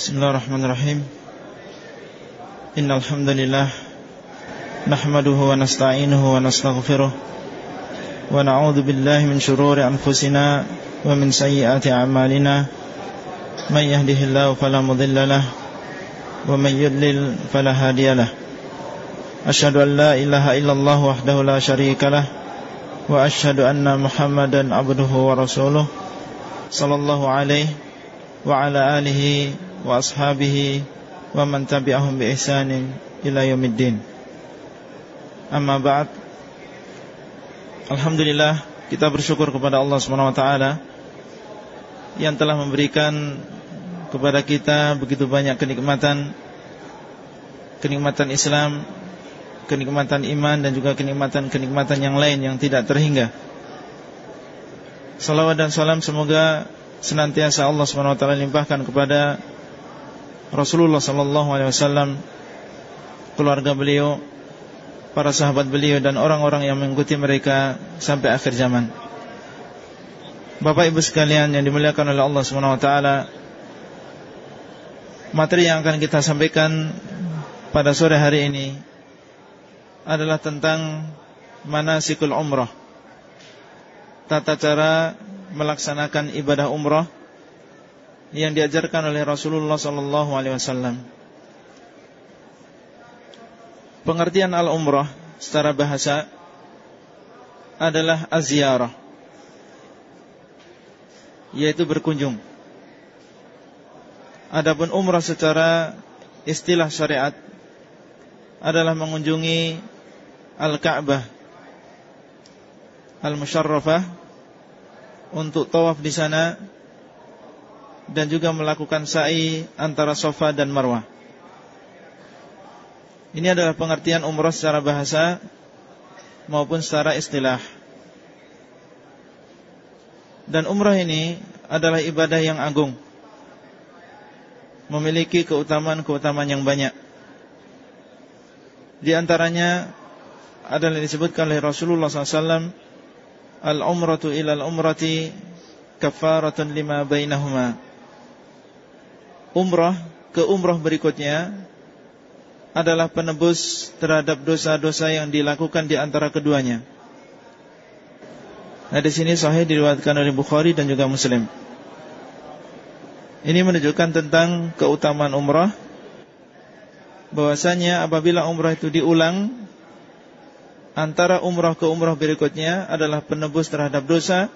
Bismillahirrahmanirrahim. Innal hamdalillah nahmaduhu wa nasta'inuhu wa nastaghfiruh. Wa na'udzu billahi min shururi anfusina wa min sayyiati a'malina. May yahdihillahu fala mudilla lahu wa may yudlil fala hadiyalah Ashhadu an la ilaha illallah wahdahu la syarika wa ashhadu anna Muhammadan abduhu wa rasuluh. Sallallahu alaihi wa ala alihi wa man tabi'ahum bi ihsanin ila yaumiddin. Amma ba'd. Alhamdulillah kita bersyukur kepada Allah Subhanahu wa taala yang telah memberikan kepada kita begitu banyak kenikmatan kenikmatan Islam, kenikmatan iman dan juga kenikmatan-kenikmatan yang lain yang tidak terhingga. Salawat dan salam semoga senantiasa Allah Subhanahu wa taala limpahkan kepada Rasulullah sallallahu alaihi wasallam keluarga beliau para sahabat beliau dan orang-orang yang mengikuti mereka sampai akhir zaman. Bapak Ibu sekalian yang dimuliakan oleh Allah Subhanahu wa taala, materi yang akan kita sampaikan pada sore hari ini adalah tentang manasikul umrah. Tata cara melaksanakan ibadah umrah yang diajarkan oleh Rasulullah sallallahu alaihi wasallam. Pengertian al-umrah secara bahasa adalah aziarah yaitu berkunjung. Adapun umrah secara istilah syariat adalah mengunjungi Al-Ka'bah Al-Musharrafah untuk tawaf di sana dan juga melakukan sa'i antara sofa dan marwah. Ini adalah pengertian umrah secara bahasa maupun secara istilah. Dan umrah ini adalah ibadah yang agung. Memiliki keutamaan-keutamaan yang banyak. Di antaranya adalah disebutkan oleh Rasulullah SAW Al-umratu ilal umrati kafaratun lima bainahuma umrah ke umrah berikutnya adalah penebus terhadap dosa-dosa yang dilakukan di antara keduanya. Nah di sini sahih diriwayatkan oleh Bukhari dan juga Muslim. Ini menunjukkan tentang keutamaan umrah bahwasanya apabila umrah itu diulang antara umrah ke umrah berikutnya adalah penebus terhadap dosa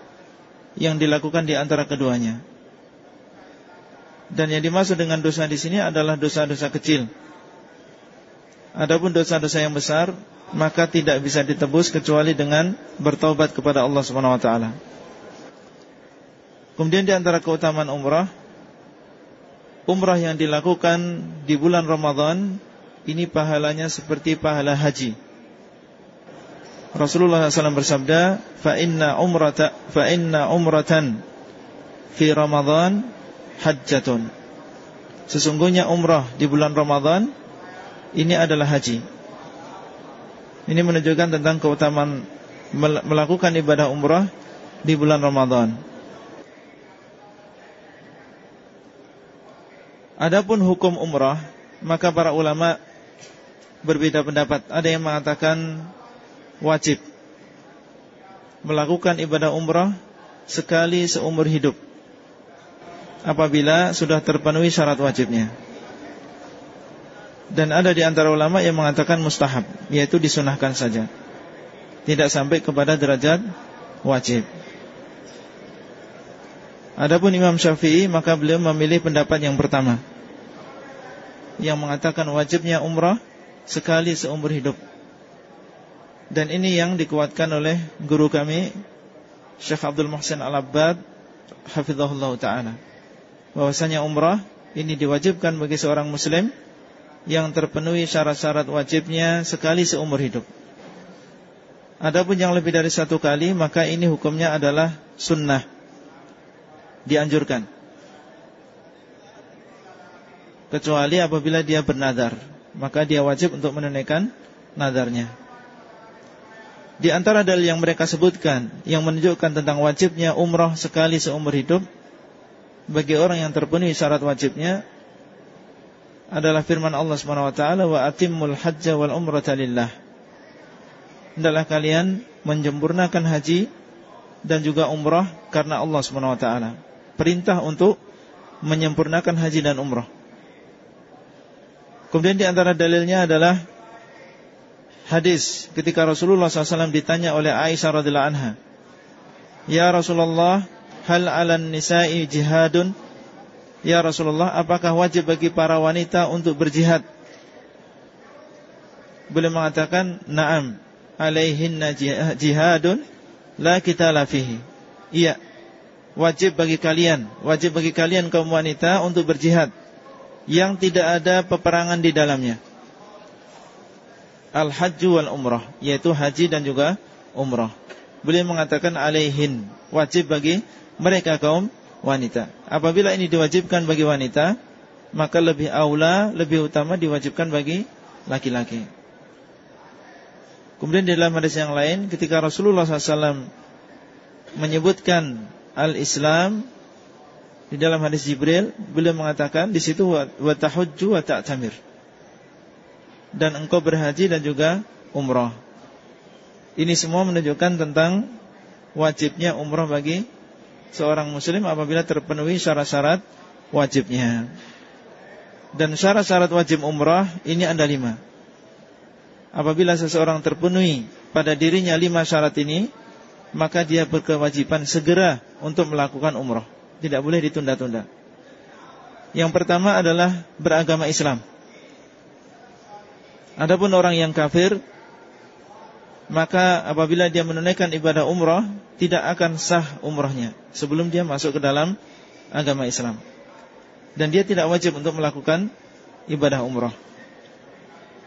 yang dilakukan di antara keduanya. Dan yang dimaksud dengan dosa di sini adalah dosa-dosa kecil. Adapun dosa-dosa yang besar maka tidak bisa ditebus kecuali dengan bertobat kepada Allah Subhanahu wa taala. Kemudian di antara keutamaan umrah umrah yang dilakukan di bulan Ramadan ini pahalanya seperti pahala haji. Rasulullah SAW bersabda, "Fa inna umrata fa inna umratan fi Ramadan hajjatun. Sesungguhnya umrah di bulan Ramadan Ini adalah haji. Ini menunjukkan tentang keutamaan Melakukan ibadah umrah Di bulan Ramadan. Adapun hukum umrah Maka para ulama Berbeda pendapat. Ada yang mengatakan Wajib Melakukan ibadah umrah Sekali seumur hidup apabila sudah terpenuhi syarat wajibnya. Dan ada di antara ulama yang mengatakan mustahab, yaitu disunahkan saja. Tidak sampai kepada derajat wajib. Adapun Imam Syafi'i maka beliau memilih pendapat yang pertama yang mengatakan wajibnya umrah sekali seumur hidup. Dan ini yang dikuatkan oleh guru kami Syekh Abdul Muhsin Al-Abbad hafizahullah taala bahwasanya umrah ini diwajibkan bagi seorang muslim yang terpenuhi syarat-syarat wajibnya sekali seumur hidup. Adapun yang lebih dari satu kali maka ini hukumnya adalah sunnah dianjurkan. Kecuali apabila dia bernadar, maka dia wajib untuk menunaikan nadarnya. Di antara dalil yang mereka sebutkan yang menunjukkan tentang wajibnya umrah sekali seumur hidup bagi orang yang terpenuhi syarat wajibnya adalah firman Allah Subhanahu wa taala wa wal umrata lillah. Hendaklah kalian menyempurnakan haji dan juga umrah karena Allah Subhanahu wa taala. Perintah untuk menyempurnakan haji dan umrah. Kemudian di antara dalilnya adalah hadis ketika Rasulullah SAW ditanya oleh Aisyah radhiallahu anha, "Ya Rasulullah, hal 'alan nisa'i jihadun?" Ya Rasulullah, apakah wajib bagi para wanita untuk berjihad? Beliau mengatakan, "Na'am, alaihinna jihadun la kita lafihi." Iya, wajib bagi kalian, wajib bagi kalian kaum wanita untuk berjihad yang tidak ada peperangan di dalamnya. Al-hajju wal umrah, yaitu haji dan juga umrah. Beliau mengatakan alaihin, wajib bagi mereka kaum wanita. Apabila ini diwajibkan bagi wanita, maka lebih aula, lebih utama diwajibkan bagi laki-laki. Kemudian di dalam hadis yang lain, ketika Rasulullah SAW menyebutkan al-Islam di dalam hadis Jibril beliau mengatakan di situ wa tahujju. Dan engkau berhaji dan juga umrah. Ini semua menunjukkan tentang wajibnya umrah bagi seorang muslim apabila terpenuhi syarat-syarat wajibnya. Dan syarat-syarat wajib umrah ini ada lima. Apabila seseorang terpenuhi pada dirinya lima syarat ini, maka dia berkewajiban segera untuk melakukan umrah. Tidak boleh ditunda-tunda Yang pertama adalah beragama Islam Adapun orang yang kafir Maka apabila dia menunaikan ibadah umrah Tidak akan sah umrahnya Sebelum dia masuk ke dalam agama Islam. Dan dia tidak wajib untuk melakukan ibadah umrah.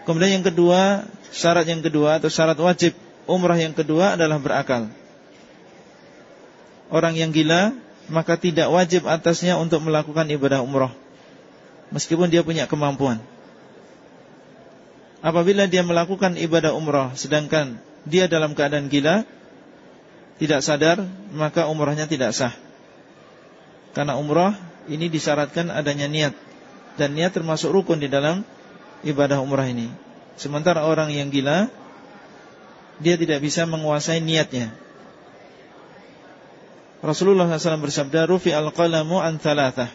Kemudian yang kedua Syarat yang kedua atau syarat wajib Umrah yang kedua adalah berakal. Orang yang gila maka tidak wajib atasnya untuk melakukan ibadah umrah. Meskipun dia punya kemampuan. Apabila dia melakukan ibadah umrah sedangkan dia dalam keadaan gila, tidak sadar, maka umrahnya tidak sah. Karena umrah ini disyaratkan adanya niat dan niat termasuk rukun di dalam ibadah umrah ini. Sementara orang yang gila dia tidak bisa menguasai niatnya Rasulullah SAW bersabda Rufi al-qalamu an thalathah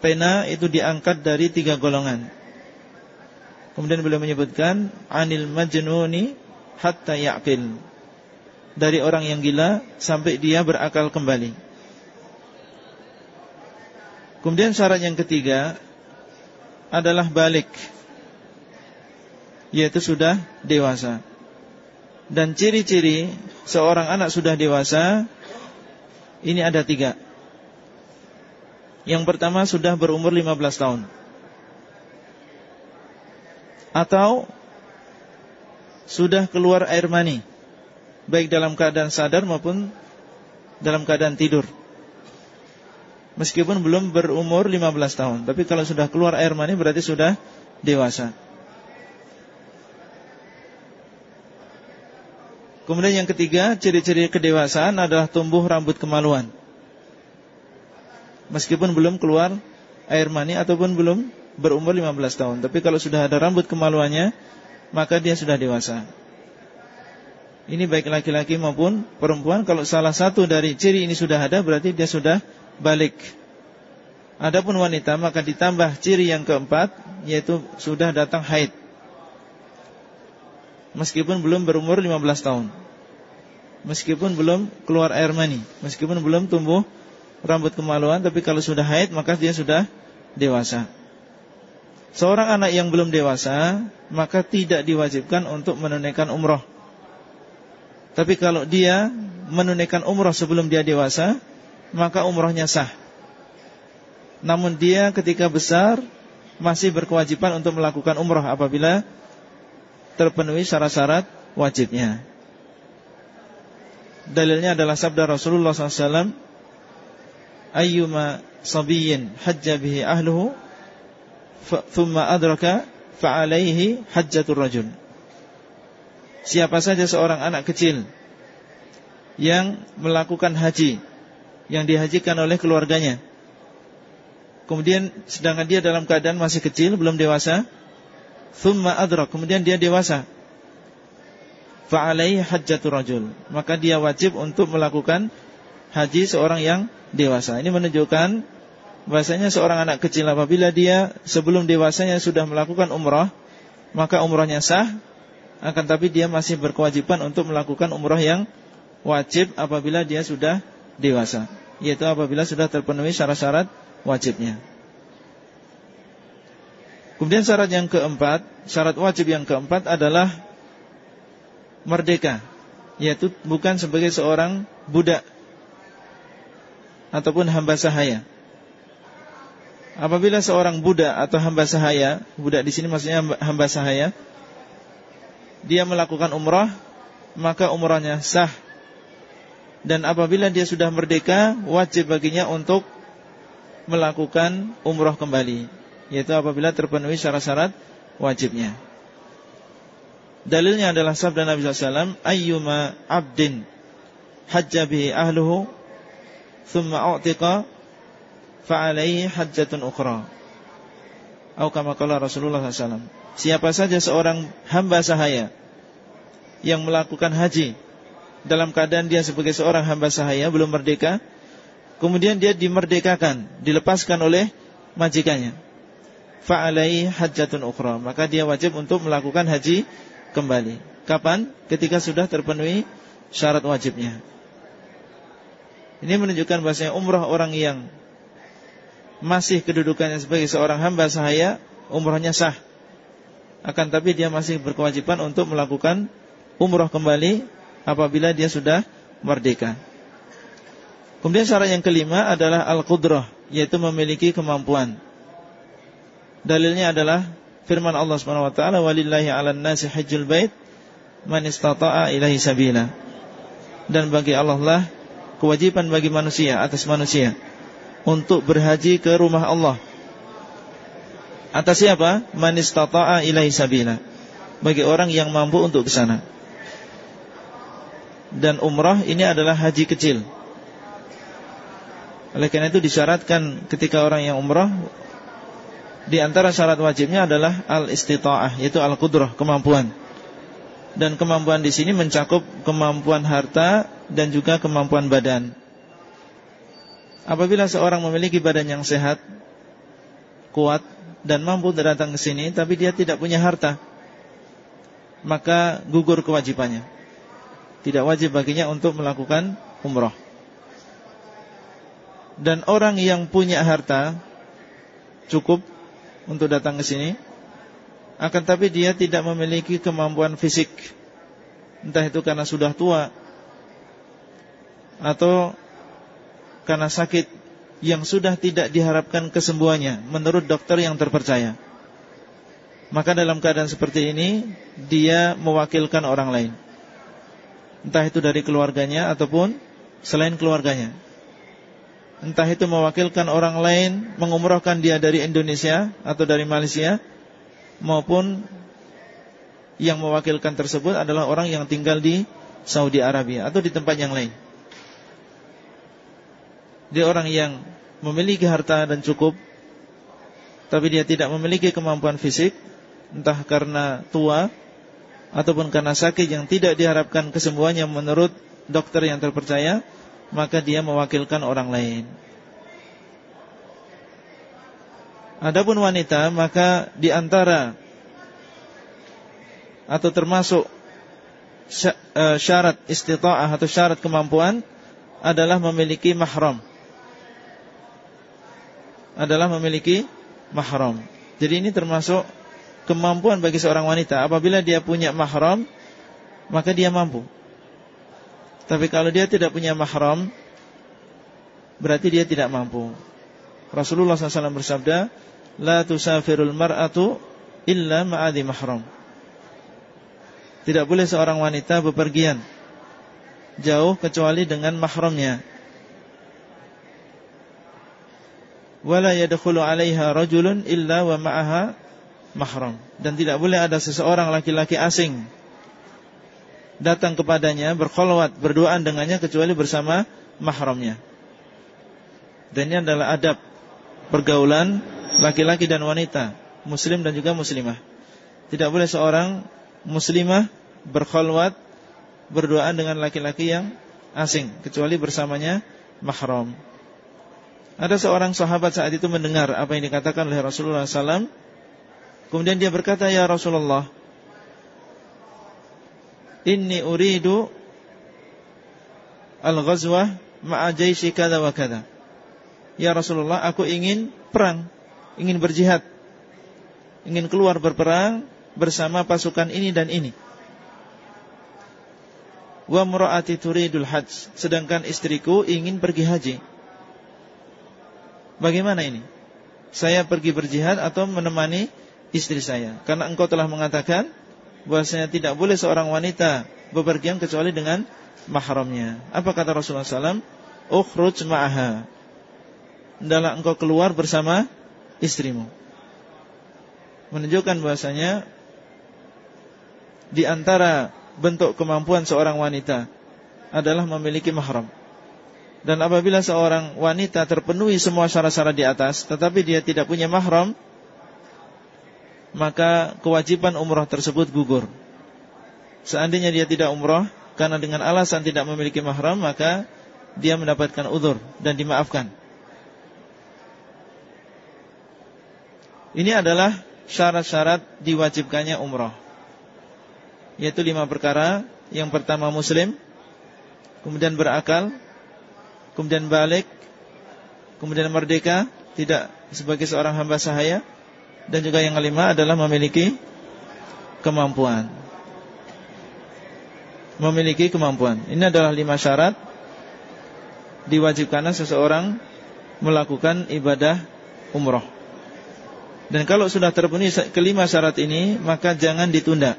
Pena itu diangkat dari tiga golongan Kemudian beliau menyebutkan Anil majnuni hatta ya'qil Dari orang yang gila Sampai dia berakal kembali. Kemudian syarat yang ketiga Adalah balik Yaitu sudah dewasa. Dan ciri-ciri Seorang anak sudah dewasa ini ada tiga. Yang pertama sudah berumur 15 tahun. Atau Sudah keluar air mani Baik dalam keadaan sadar maupun Dalam keadaan tidur Meskipun belum berumur 15 tahun Tapi kalau sudah keluar air mani berarti sudah dewasa Kemudian yang ketiga, ciri-ciri kedewasaan adalah tumbuh rambut kemaluan. Meskipun belum keluar air mani ataupun belum berumur 15 tahun. Tapi kalau sudah ada rambut kemaluannya, maka dia sudah dewasa. Ini baik laki-laki maupun perempuan. Kalau salah satu dari ciri ini sudah ada, berarti dia sudah balik. Adapun wanita, maka ditambah ciri yang keempat, yaitu sudah datang haid meskipun belum berumur 15 tahun. Meskipun belum keluar air mani, meskipun belum tumbuh rambut kemaluan, tapi kalau sudah haid maka dia sudah dewasa. Seorang anak yang belum dewasa maka tidak diwajibkan untuk menunaikan umroh. Tapi kalau dia menunaikan umroh sebelum dia dewasa, maka umrohnya sah. Namun dia ketika besar masih berkewajiban untuk melakukan umroh apabila terpenuhi syarat-syarat wajibnya. Dalilnya adalah sabda Rasulullah SAW Ayyuma sabiyin hajja bihi ahluhu Thumma adraka Fa'alaihi hajjatul rajul Siapa saja seorang anak kecil Yang melakukan haji Yang dihajikan oleh keluarganya kemudian sedangkan dia dalam keadaan masih kecil, belum dewasa, thumma adrak, kemudian dia dewasa. Fa'alaihi hajjatul rajul. Maka dia wajib untuk melakukan haji seorang yang dewasa. Ini menunjukkan bahasanya seorang anak kecil apabila dia sebelum dewasanya sudah melakukan umrah, maka umrahnya sah, akan tapi dia masih berkewajiban untuk melakukan umrah yang wajib apabila dia sudah dewasa, yaitu apabila sudah terpenuhi syarat-syarat wajibnya. Kemudian syarat yang keempat, syarat wajib yang keempat adalah merdeka, yaitu bukan sebagai seorang budak ataupun hamba sahaya. Apabila seorang budak atau hamba sahaya, budak di sini maksudnya hamba sahaya, dia melakukan umrah, maka umrahnya sah. Dan apabila dia sudah merdeka, wajib baginya untuk melakukan umrah kembali, yaitu apabila terpenuhi syarat-syarat wajibnya. Dalilnya adalah sabda Nabi SAW, Ayyuma abdin hajja ahluhu, thumma u'tiqa fa'alaihi hajjatun ukhra. Atau kama Rasulullah SAW. Siapa saja seorang hamba sahaya yang melakukan haji dalam keadaan dia sebagai seorang hamba sahaya belum merdeka, kemudian dia dimerdekakan, dilepaskan oleh majikannya. Fa'alaihi hajjatun ukhra. Maka dia wajib untuk melakukan haji kembali. Kapan? Ketika sudah terpenuhi syarat wajibnya. Ini menunjukkan bahasanya umrah orang yang masih kedudukannya sebagai seorang hamba sahaya, umrahnya sah. Akan tapi dia masih berkewajiban untuk melakukan umrah kembali apabila dia sudah merdeka. Kemudian syarat yang kelima adalah al-qudrah, yaitu memiliki kemampuan. Dalilnya adalah firman Allah Subhanahu wa taala, "Walillahi 'alan nasi hajjul bait man istata'a ilaihi sabila." Dan bagi Allah lah kewajiban bagi manusia atas manusia untuk berhaji ke rumah Allah. Atas siapa? Man istata'a ilaihi sabila. Bagi orang yang mampu untuk ke sana. Dan umrah ini adalah haji kecil. Oleh karena itu disyaratkan ketika orang yang umrah di antara syarat wajibnya adalah al-istita'ah yaitu al-qudrah, kemampuan. Dan kemampuan di sini mencakup kemampuan harta dan juga kemampuan badan. Apabila seorang memiliki badan yang sehat, kuat dan mampu datang ke sini tapi dia tidak punya harta, maka gugur kewajibannya. Tidak wajib baginya untuk melakukan umrah. Dan orang yang punya harta cukup untuk datang ke sini, akan tapi dia tidak memiliki kemampuan fisik. Entah itu karena sudah tua atau karena sakit yang sudah tidak diharapkan kesembuhannya menurut dokter yang terpercaya. Maka dalam keadaan seperti ini dia mewakilkan orang lain. Entah itu dari keluarganya ataupun selain keluarganya. Entah itu mewakilkan orang lain mengumrohkan dia dari Indonesia atau dari Malaysia maupun yang mewakilkan tersebut adalah orang yang tinggal di Saudi Arabia atau di tempat yang lain. Dia orang yang memiliki harta dan cukup Tapi dia tidak memiliki kemampuan fisik Entah karena tua Ataupun karena sakit yang tidak diharapkan kesembuhannya menurut dokter yang terpercaya Maka dia mewakilkan orang lain. Adapun wanita maka di antara atau termasuk eh, syarat istita'ah atau syarat kemampuan adalah memiliki mahram adalah memiliki mahram. Jadi ini termasuk kemampuan bagi seorang wanita. Apabila dia punya mahram, maka dia mampu. Tapi kalau dia tidak punya mahram, berarti dia tidak mampu. Rasulullah SAW bersabda, La tusafirul mar'atu illa ma'adi mahram. Tidak boleh seorang wanita bepergian jauh kecuali dengan mahramnya. Wala yadkhulu 'alaiha rajulun illa wa ma'aha mahram dan tidak boleh ada seseorang laki-laki asing datang kepadanya berkholwat berduaan dengannya kecuali bersama mahramnya dan ini adalah adab pergaulan laki-laki dan wanita, muslim dan juga muslimah. Tidak boleh seorang muslimah berkhalwat berduaan dengan laki-laki yang asing kecuali bersamanya mahram. Ada seorang sahabat saat itu mendengar apa yang dikatakan oleh Rasulullah SAW. Kemudian dia berkata, Ya Rasulullah, Inni uridu al-ghazwah ma'a jaisi kada wa kada. Ya Rasulullah, aku ingin perang, ingin berjihad. Ingin keluar berperang bersama pasukan ini dan ini. Wa mura'ati turidul hajj, sedangkan istriku ingin pergi haji. Bagaimana ini? Saya pergi berjihad atau menemani istri saya? Karena engkau telah mengatakan bahwasanya tidak boleh seorang wanita bepergian kecuali dengan mahramnya. Apa kata Rasulullah SAW? Ukhruj ma'aha. Hendaklah engkau keluar bersama istrimu. Menunjukkan bahwasanya di antara bentuk kemampuan seorang wanita adalah memiliki mahram. Dan apabila seorang wanita terpenuhi semua syarat-syarat di atas Tetapi dia tidak punya mahram Maka kewajiban umrah tersebut gugur. Seandainya dia tidak umrah Karena dengan alasan tidak memiliki mahram Maka dia mendapatkan udur Dan dimaafkan. Ini adalah syarat-syarat diwajibkannya umrah. Yaitu lima perkara. Yang pertama muslim. Kemudian berakal kemudian balik, kemudian merdeka, tidak sebagai seorang hamba sahaya, dan juga yang kelima adalah memiliki kemampuan. Memiliki kemampuan. Ini adalah lima syarat diwajibkan seseorang melakukan ibadah umroh. Dan kalau sudah terpenuhi kelima syarat ini, maka jangan ditunda.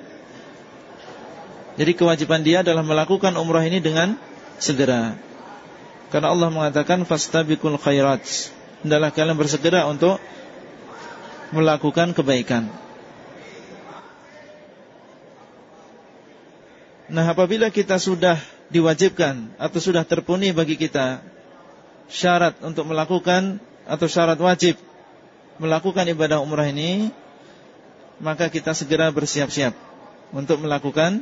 Jadi kewajiban dia adalah melakukan umroh ini dengan segera. Karena Allah mengatakan fastabiqul khairat. Hendaklah kalian bersegera untuk melakukan kebaikan. Nah, apabila kita sudah diwajibkan atau sudah terpenuhi bagi kita syarat untuk melakukan atau syarat wajib melakukan ibadah umrah ini, maka kita segera bersiap-siap untuk melakukan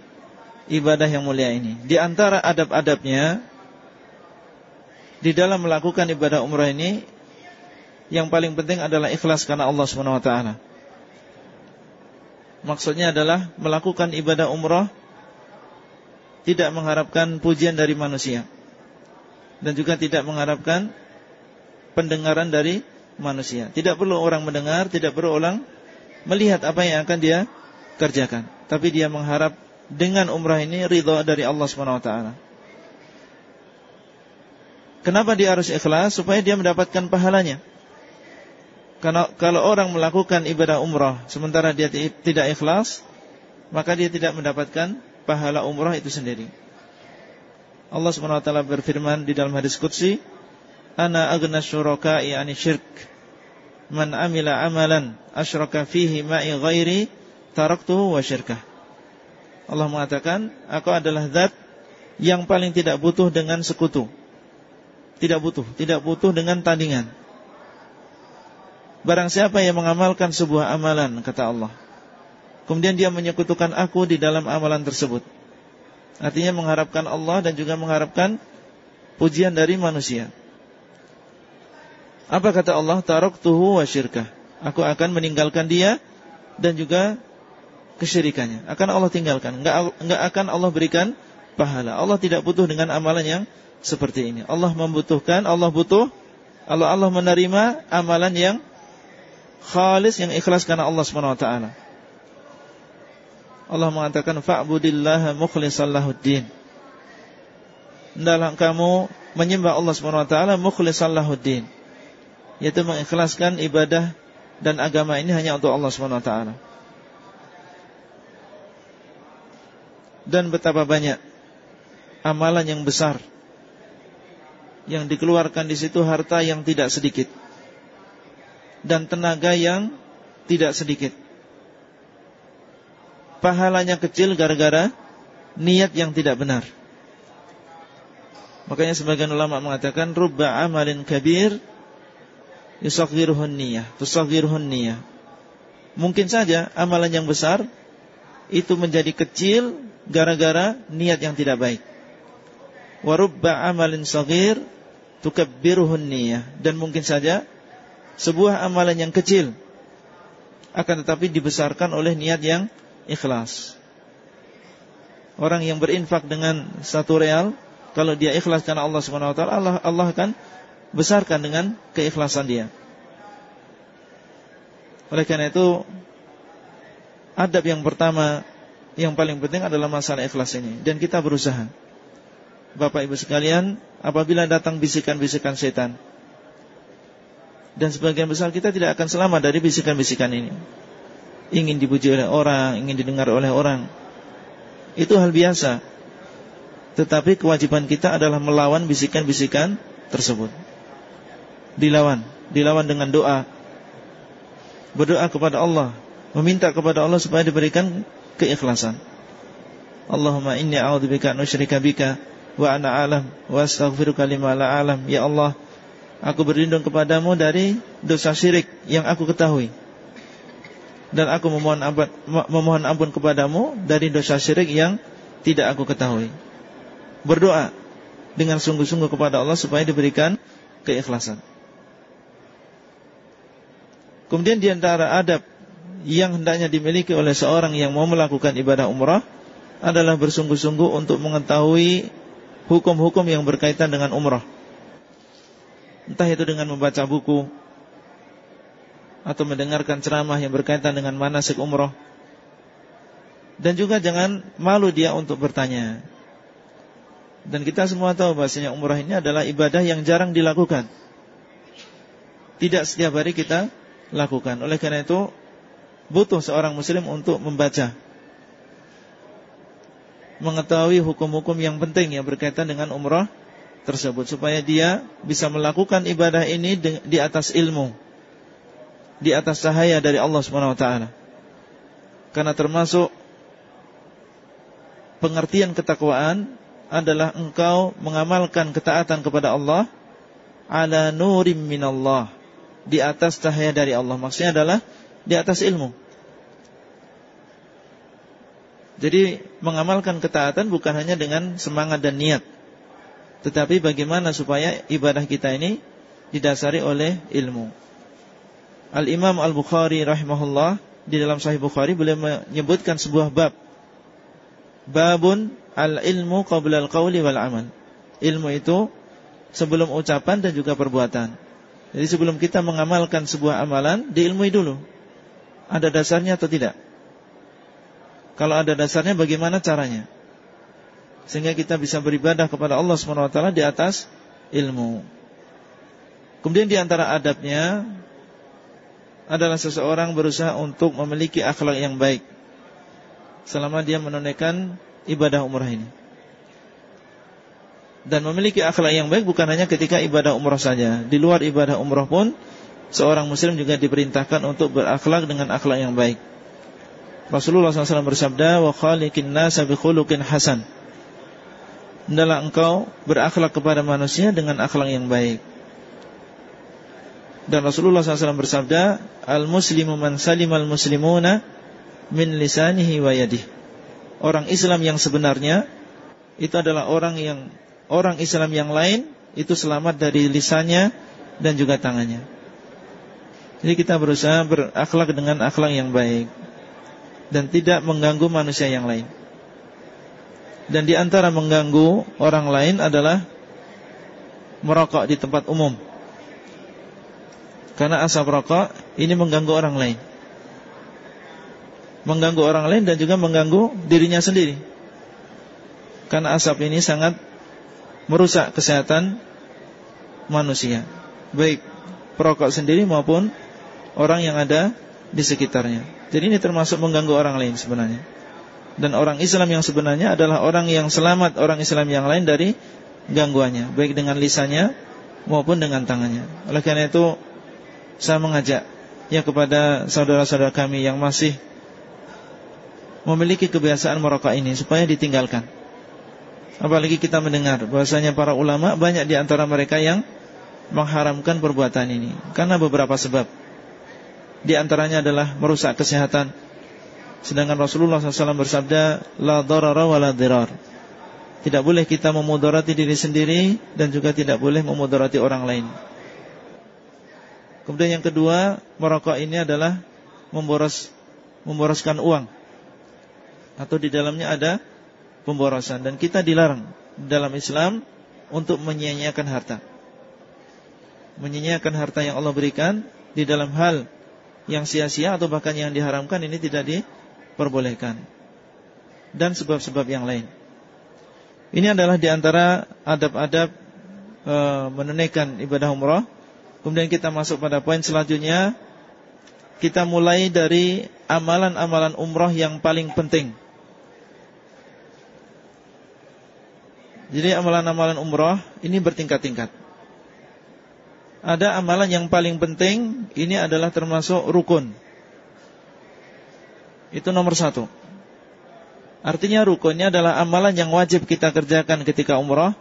ibadah yang mulia ini. Di antara adab-adabnya di dalam melakukan ibadah umrah ini yang paling penting adalah ikhlas karena Allah Subhanahu wa taala. Maksudnya adalah melakukan ibadah umrah tidak mengharapkan pujian dari manusia dan juga tidak mengharapkan pendengaran dari manusia. Tidak perlu orang mendengar, tidak perlu orang melihat apa yang akan dia kerjakan, tapi dia mengharap dengan umrah ini ridha dari Allah Subhanahu wa taala. Kenapa dia harus ikhlas? Supaya dia mendapatkan pahalanya. Karena kalau orang melakukan ibadah umrah sementara dia tidak ikhlas, maka dia tidak mendapatkan pahala umrah itu sendiri. Allah taala berfirman di dalam hadis qudsi, "Ana aghna syuraka'i 'ani syirk. Man 'amila 'amalan asyraka fihi ma'i ghairi, taraktuhu wa syirkah." Allah mengatakan, "Aku adalah zat yang paling tidak butuh dengan sekutu." Tidak butuh, tidak butuh dengan tandingan. Barang siapa yang mengamalkan sebuah amalan, kata Allah. Kemudian dia menyekutukan aku di dalam amalan tersebut. Artinya mengharapkan Allah dan juga mengharapkan pujian dari manusia. Apa kata Allah? tuhu wa syirkah. Aku akan meninggalkan dia dan juga kesyirikannya. Akan Allah tinggalkan. Enggak, enggak akan Allah berikan pahala. Allah tidak butuh dengan amalan yang seperti ini. Allah membutuhkan, Allah butuh, Allah Allah menerima amalan yang khalis yang ikhlas karena Allah Swt. Allah mengatakan fa'budillaha mukhlishan lahuddin. Hendaklah kamu menyembah Allah Swt. mukhlishan lahuddin. Yaitu mengikhlaskan ibadah dan agama ini hanya untuk Allah Swt. Dan betapa banyak amalan yang besar yang dikeluarkan di situ harta yang tidak sedikit dan tenaga yang tidak sedikit. Pahalanya kecil gara-gara niat yang tidak benar. Makanya sebagian ulama mengatakan rubba amalin kabir Yusaghiruhun niyah, tusaghiruhun niyah. Mungkin saja amalan yang besar itu menjadi kecil gara-gara niat yang tidak baik. Warubba amalin saghir tukabbiruhun niyah dan mungkin saja sebuah amalan yang kecil akan tetapi dibesarkan oleh niat yang ikhlas. Orang yang berinfak dengan satu real kalau dia ikhlas karena Allah Subhanahu wa taala Allah Allah akan besarkan dengan keikhlasan dia. Oleh karena itu adab yang pertama yang paling penting adalah masalah ikhlas ini dan kita berusaha. Bapak Ibu sekalian, apabila datang bisikan-bisikan setan dan sebagian besar kita tidak akan selamat dari bisikan-bisikan ini. Ingin dipuji oleh orang, ingin didengar oleh orang. Itu hal biasa. Tetapi kewajiban kita adalah melawan bisikan-bisikan tersebut. Dilawan, dilawan dengan doa. Berdoa kepada Allah, meminta kepada Allah supaya diberikan keikhlasan. Allahumma inni a'udzubika an usyrika bika wa ana alam wa astaghfiruka lima la alam. Ya Allah, aku berlindung kepadamu dari dosa syirik yang aku ketahui. Dan aku memohon ampun, memohon ampun kepadamu dari dosa syirik yang tidak aku ketahui. Berdoa dengan sungguh-sungguh kepada Allah supaya diberikan keikhlasan. Kemudian di antara adab yang hendaknya dimiliki oleh seorang yang mau melakukan ibadah umrah adalah bersungguh-sungguh untuk mengetahui hukum-hukum yang berkaitan dengan umrah. Entah itu dengan membaca buku atau mendengarkan ceramah yang berkaitan dengan manasik umrah. Dan juga jangan malu dia untuk bertanya. Dan kita semua tahu bahasanya umrah ini adalah ibadah yang jarang dilakukan. Tidak setiap hari kita lakukan. Oleh karena itu butuh seorang muslim untuk membaca mengetahui hukum-hukum yang penting yang berkaitan dengan umrah tersebut supaya dia bisa melakukan ibadah ini di atas ilmu di atas cahaya dari Allah Subhanahu wa taala. Karena termasuk pengertian ketakwaan adalah engkau mengamalkan ketaatan kepada Allah ala nurim minallah di atas cahaya dari Allah. Maksudnya adalah di atas ilmu. Jadi mengamalkan ketaatan bukan hanya dengan semangat dan niat. Tetapi bagaimana supaya ibadah kita ini Didasari oleh ilmu. Al-Imam Al-Bukhari rahimahullah Di dalam Sahih Bukhari Beliau menyebutkan sebuah bab. Babun al-ilmu qabla al-qawli wal-amal Ilmu itu Sebelum ucapan dan juga perbuatan. Jadi sebelum kita mengamalkan sebuah amalan Diilmui dulu. Ada dasarnya atau tidak? Kalau ada dasarnya bagaimana caranya? Sehingga kita bisa beribadah kepada Allah SWT di atas ilmu. Kemudian di antara adabnya adalah seseorang berusaha untuk memiliki akhlak yang baik selama dia menunaikan ibadah umrah ini. Dan memiliki akhlak yang baik bukan hanya ketika ibadah umrah saja. Di luar ibadah umrah pun seorang muslim juga diperintahkan untuk berakhlak dengan akhlak yang baik. Rasulullah SAW bersabda, "Wa khaliqin nasa bi hasan." Hendaklah engkau berakhlak kepada manusia dengan akhlak yang baik. Dan Rasulullah SAW bersabda, "Al-muslimu man salimal muslimuna min lisanihi wa yadihi." Orang Islam yang sebenarnya itu adalah orang yang orang Islam yang lain itu selamat dari lisannya dan juga tangannya. Jadi kita berusaha berakhlak dengan akhlak yang baik dan tidak mengganggu manusia yang lain. Dan di antara mengganggu orang lain adalah merokok di tempat umum. Karena asap rokok ini mengganggu orang lain. Mengganggu orang lain dan juga mengganggu dirinya sendiri. Karena asap ini sangat merusak kesehatan manusia. Baik perokok sendiri maupun orang yang ada di sekitarnya. Jadi ini termasuk mengganggu orang lain sebenarnya. Dan orang Islam yang sebenarnya adalah orang yang selamat orang Islam yang lain dari gangguannya, baik dengan lisannya maupun dengan tangannya. Oleh karena itu saya mengajak ya kepada saudara-saudara kami yang masih memiliki kebiasaan merokok ini supaya ditinggalkan. Apalagi kita mendengar bahwasanya para ulama banyak di antara mereka yang mengharamkan perbuatan ini karena beberapa sebab. Di antaranya adalah merusak kesehatan. Sedangkan Rasulullah SAW bersabda, la darara wa la dirar. Tidak boleh kita memudarati diri sendiri dan juga tidak boleh memudarati orang lain. Kemudian yang kedua, merokok ini adalah memboros memboroskan uang atau di dalamnya ada pemborosan dan kita dilarang dalam Islam untuk menyia-nyiakan harta. Menyia-nyiakan harta yang Allah berikan di dalam hal yang sia-sia atau bahkan yang diharamkan ini tidak diperbolehkan. Dan sebab-sebab yang lain. Ini adalah di antara adab-adab e, menunaikan ibadah umrah. Kemudian kita masuk pada poin selanjutnya. Kita mulai dari amalan-amalan umrah yang paling penting. Jadi amalan-amalan umrah ini bertingkat-tingkat. Ada amalan yang paling penting, ini adalah termasuk rukun. Itu nomor satu. Artinya rukunnya adalah amalan yang wajib kita kerjakan ketika umrah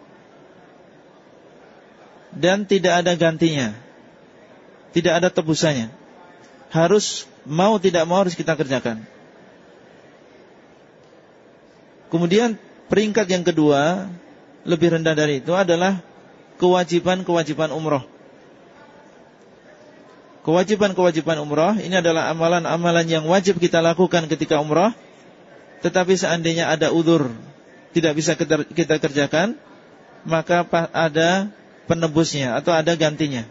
dan tidak ada gantinya. Tidak ada tebusannya. Harus mau tidak mau harus kita kerjakan. Kemudian peringkat yang kedua lebih rendah dari itu adalah kewajiban-kewajiban umroh. Kewajiban-kewajiban umroh ini adalah amalan-amalan yang wajib kita lakukan ketika umroh. Tetapi seandainya ada udur tidak bisa kita kerjakan, maka ada penebusnya atau ada gantinya.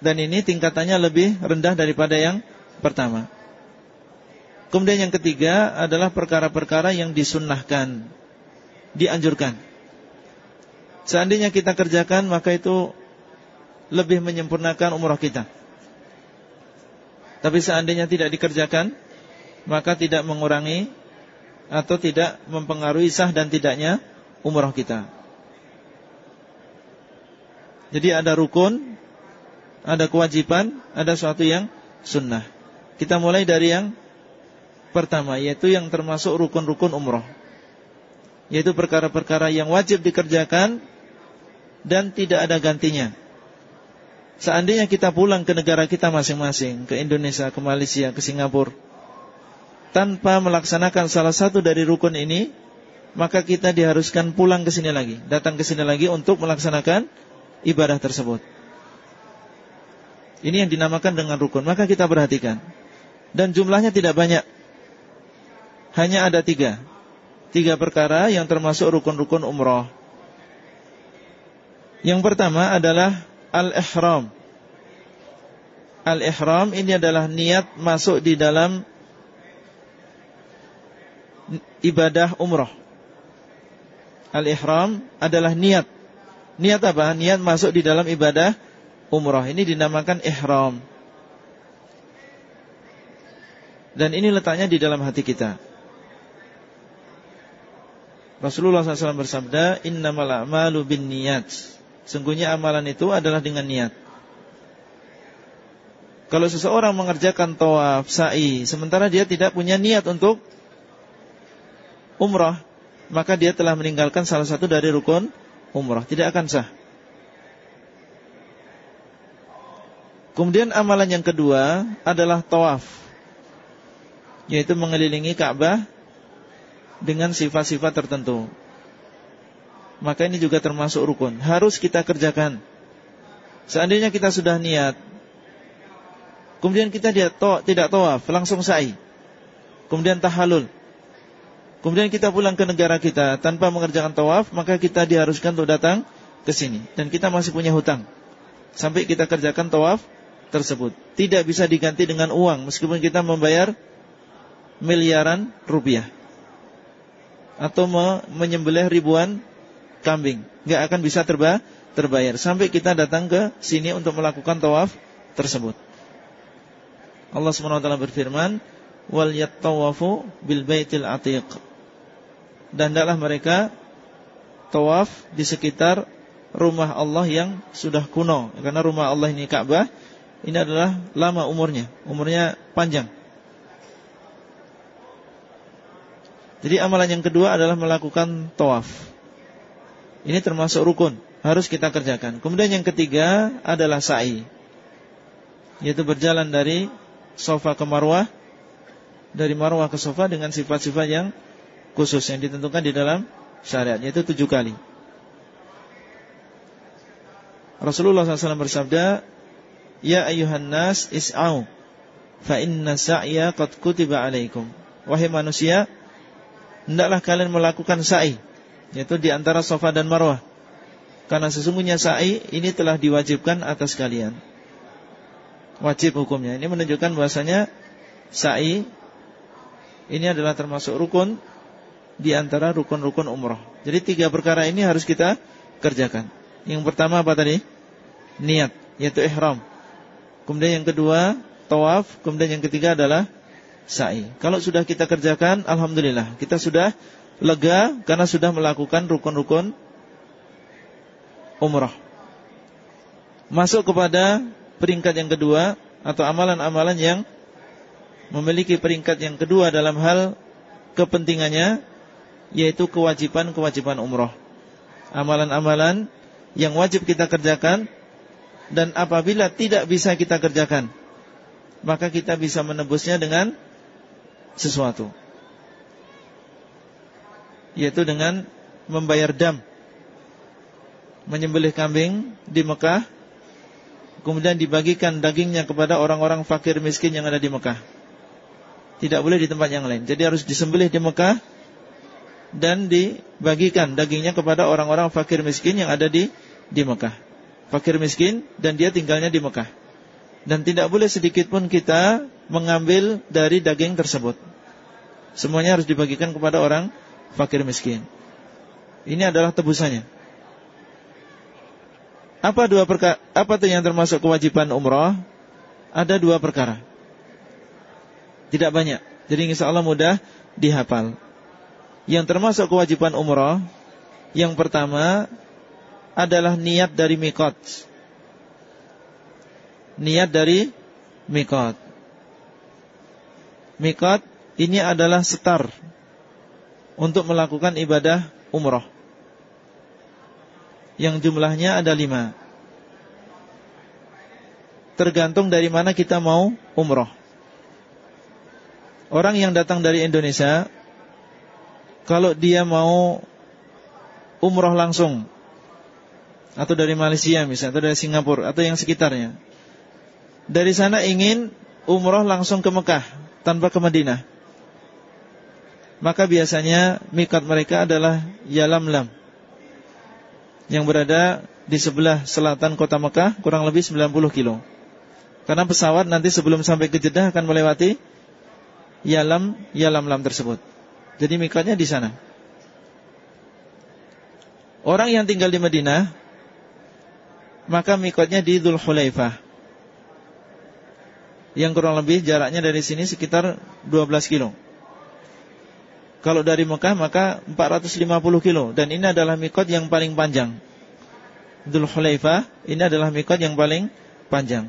Dan ini tingkatannya lebih rendah daripada yang pertama. Kemudian yang ketiga adalah perkara-perkara yang disunnahkan dianjurkan. Seandainya kita kerjakan maka itu lebih menyempurnakan umrah kita. Tapi seandainya tidak dikerjakan maka tidak mengurangi atau tidak mempengaruhi sah dan tidaknya umrah kita. Jadi ada rukun, ada kewajiban, ada suatu yang sunnah. Kita mulai dari yang pertama yaitu yang termasuk rukun-rukun umrah yaitu perkara-perkara yang wajib dikerjakan dan tidak ada gantinya. Seandainya kita pulang ke negara kita masing-masing, ke Indonesia, ke Malaysia, ke Singapura, tanpa melaksanakan salah satu dari rukun ini, maka kita diharuskan pulang ke sini lagi, datang ke sini lagi untuk melaksanakan ibadah tersebut. Ini yang dinamakan dengan rukun. Maka kita perhatikan. Dan jumlahnya tidak banyak. Hanya ada tiga tiga perkara yang termasuk rukun-rukun umroh. Yang pertama adalah al-ihram. Al-ihram ini adalah niat masuk di dalam ibadah umroh. Al-ihram adalah niat. Niat apa? Niat masuk di dalam ibadah umroh. Ini dinamakan ihram. Dan ini letaknya di dalam hati kita. Rasulullah SAW bersabda, Innamal a'malu bin niyat. Sungguhnya amalan itu adalah dengan niat. Kalau seseorang mengerjakan tawaf, sa'i, sementara dia tidak punya niat untuk umrah, maka dia telah meninggalkan salah satu dari rukun umrah. Tidak akan sah. Kemudian amalan yang kedua adalah tawaf. Yaitu mengelilingi Ka'bah dengan sifat-sifat tertentu. Maka ini juga termasuk rukun. Harus kita kerjakan. Seandainya kita sudah niat, kemudian kita tidak tawaf, langsung sa'i. Kemudian tahalul. Kemudian kita pulang ke negara kita tanpa mengerjakan tawaf, maka kita diharuskan untuk datang ke sini. Dan kita masih punya hutang. Sampai kita kerjakan tawaf tersebut. Tidak bisa diganti dengan uang meskipun kita membayar miliaran rupiah atau menyembelih ribuan kambing, nggak akan bisa terba terbayar sampai kita datang ke sini untuk melakukan tawaf tersebut. Allah SWT berfirman, "Wal yattawafu bil baitil atiq." Dan adalah mereka tawaf di sekitar rumah Allah yang sudah kuno. Karena rumah Allah ini Ka'bah, ini adalah lama umurnya, umurnya panjang. Jadi amalan yang kedua adalah melakukan tawaf. Ini termasuk rukun. harus kita kerjakan. Kemudian yang ketiga adalah sa'i. Yaitu berjalan dari sofa ke marwah, dari marwah ke sofa dengan sifat-sifat yang khusus yang ditentukan di dalam syariat, yaitu tujuh kali. Rasulullah SAW bersabda, Ya ayuhan nas is'au, fa inna sa'ya qad kutiba alaikum. Wahai manusia, hendaklah kalian melakukan sa'i, yaitu di antara sofa dan marwah. Karena sesungguhnya sa'i ini telah diwajibkan atas kalian. Wajib hukumnya. Ini menunjukkan bahasanya sa'i ini adalah termasuk rukun di antara rukun-rukun umrah. Jadi tiga perkara ini harus kita kerjakan. Yang pertama apa tadi? Niat, yaitu ihram. Kemudian yang kedua, tawaf. Kemudian yang ketiga adalah sa'i. Kalau sudah kita kerjakan, Alhamdulillah. Kita sudah lega karena sudah melakukan rukun-rukun umrah. Masuk kepada peringkat yang kedua atau amalan-amalan yang memiliki peringkat yang kedua dalam hal kepentingannya yaitu kewajiban-kewajiban umrah. Amalan-amalan yang wajib kita kerjakan dan apabila tidak bisa kita kerjakan maka kita bisa menebusnya dengan sesuatu yaitu dengan membayar dam menyembelih kambing di Mekah kemudian dibagikan dagingnya kepada orang-orang fakir miskin yang ada di Mekah. Tidak boleh di tempat yang lain. Jadi harus disembelih di Mekah dan dibagikan dagingnya kepada orang-orang fakir miskin yang ada di di Mekah. Fakir miskin dan dia tinggalnya di Mekah. Dan tidak boleh sedikit pun kita mengambil dari daging tersebut. Semuanya harus dibagikan kepada orang fakir miskin. Ini adalah tebusannya. Apa dua perkara? Apa yang termasuk kewajiban umrah? Ada dua perkara. Tidak banyak. Jadi insya Allah mudah dihafal. Yang termasuk kewajiban umrah, yang pertama adalah niat dari mikot. Niat dari mikot. Mikot ini adalah setar untuk melakukan ibadah umrah yang jumlahnya ada lima. Tergantung dari mana kita mau umroh. Orang yang datang dari Indonesia, kalau dia mau umroh langsung, atau dari Malaysia misalnya, atau dari Singapura, atau yang sekitarnya, dari sana ingin umroh langsung ke Mekah, tanpa ke Madinah. Maka biasanya mikat mereka adalah Yalamlam yang berada di sebelah selatan kota Mekah kurang lebih 90 kilo. Karena pesawat nanti sebelum sampai ke Jeddah akan melewati Yalam Yalam Lam tersebut. Jadi mikatnya di sana. Orang yang tinggal di Madinah maka mikatnya di Dhul Hulaifah. Yang kurang lebih jaraknya dari sini sekitar 12 kilo. Kalau dari Mekah maka 450 kilo dan ini adalah mikot yang paling panjang. Dhul Hulaifah ini adalah mikot yang paling panjang.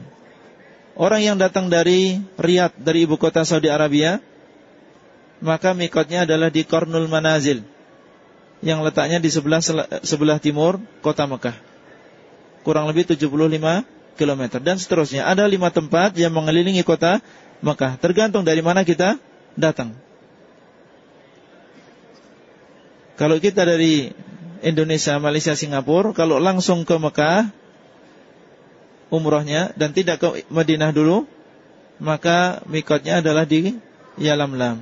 Orang yang datang dari Riyadh dari ibu kota Saudi Arabia maka mikotnya adalah di Kornul Manazil yang letaknya di sebelah sebelah timur kota Mekah. Kurang lebih 75 km dan seterusnya. Ada lima tempat yang mengelilingi kota Mekah. Tergantung dari mana kita datang. Kalau kita dari Indonesia, Malaysia, Singapura, kalau langsung ke Mekah umrohnya dan tidak ke Madinah dulu, maka mikotnya adalah di Yalamlam.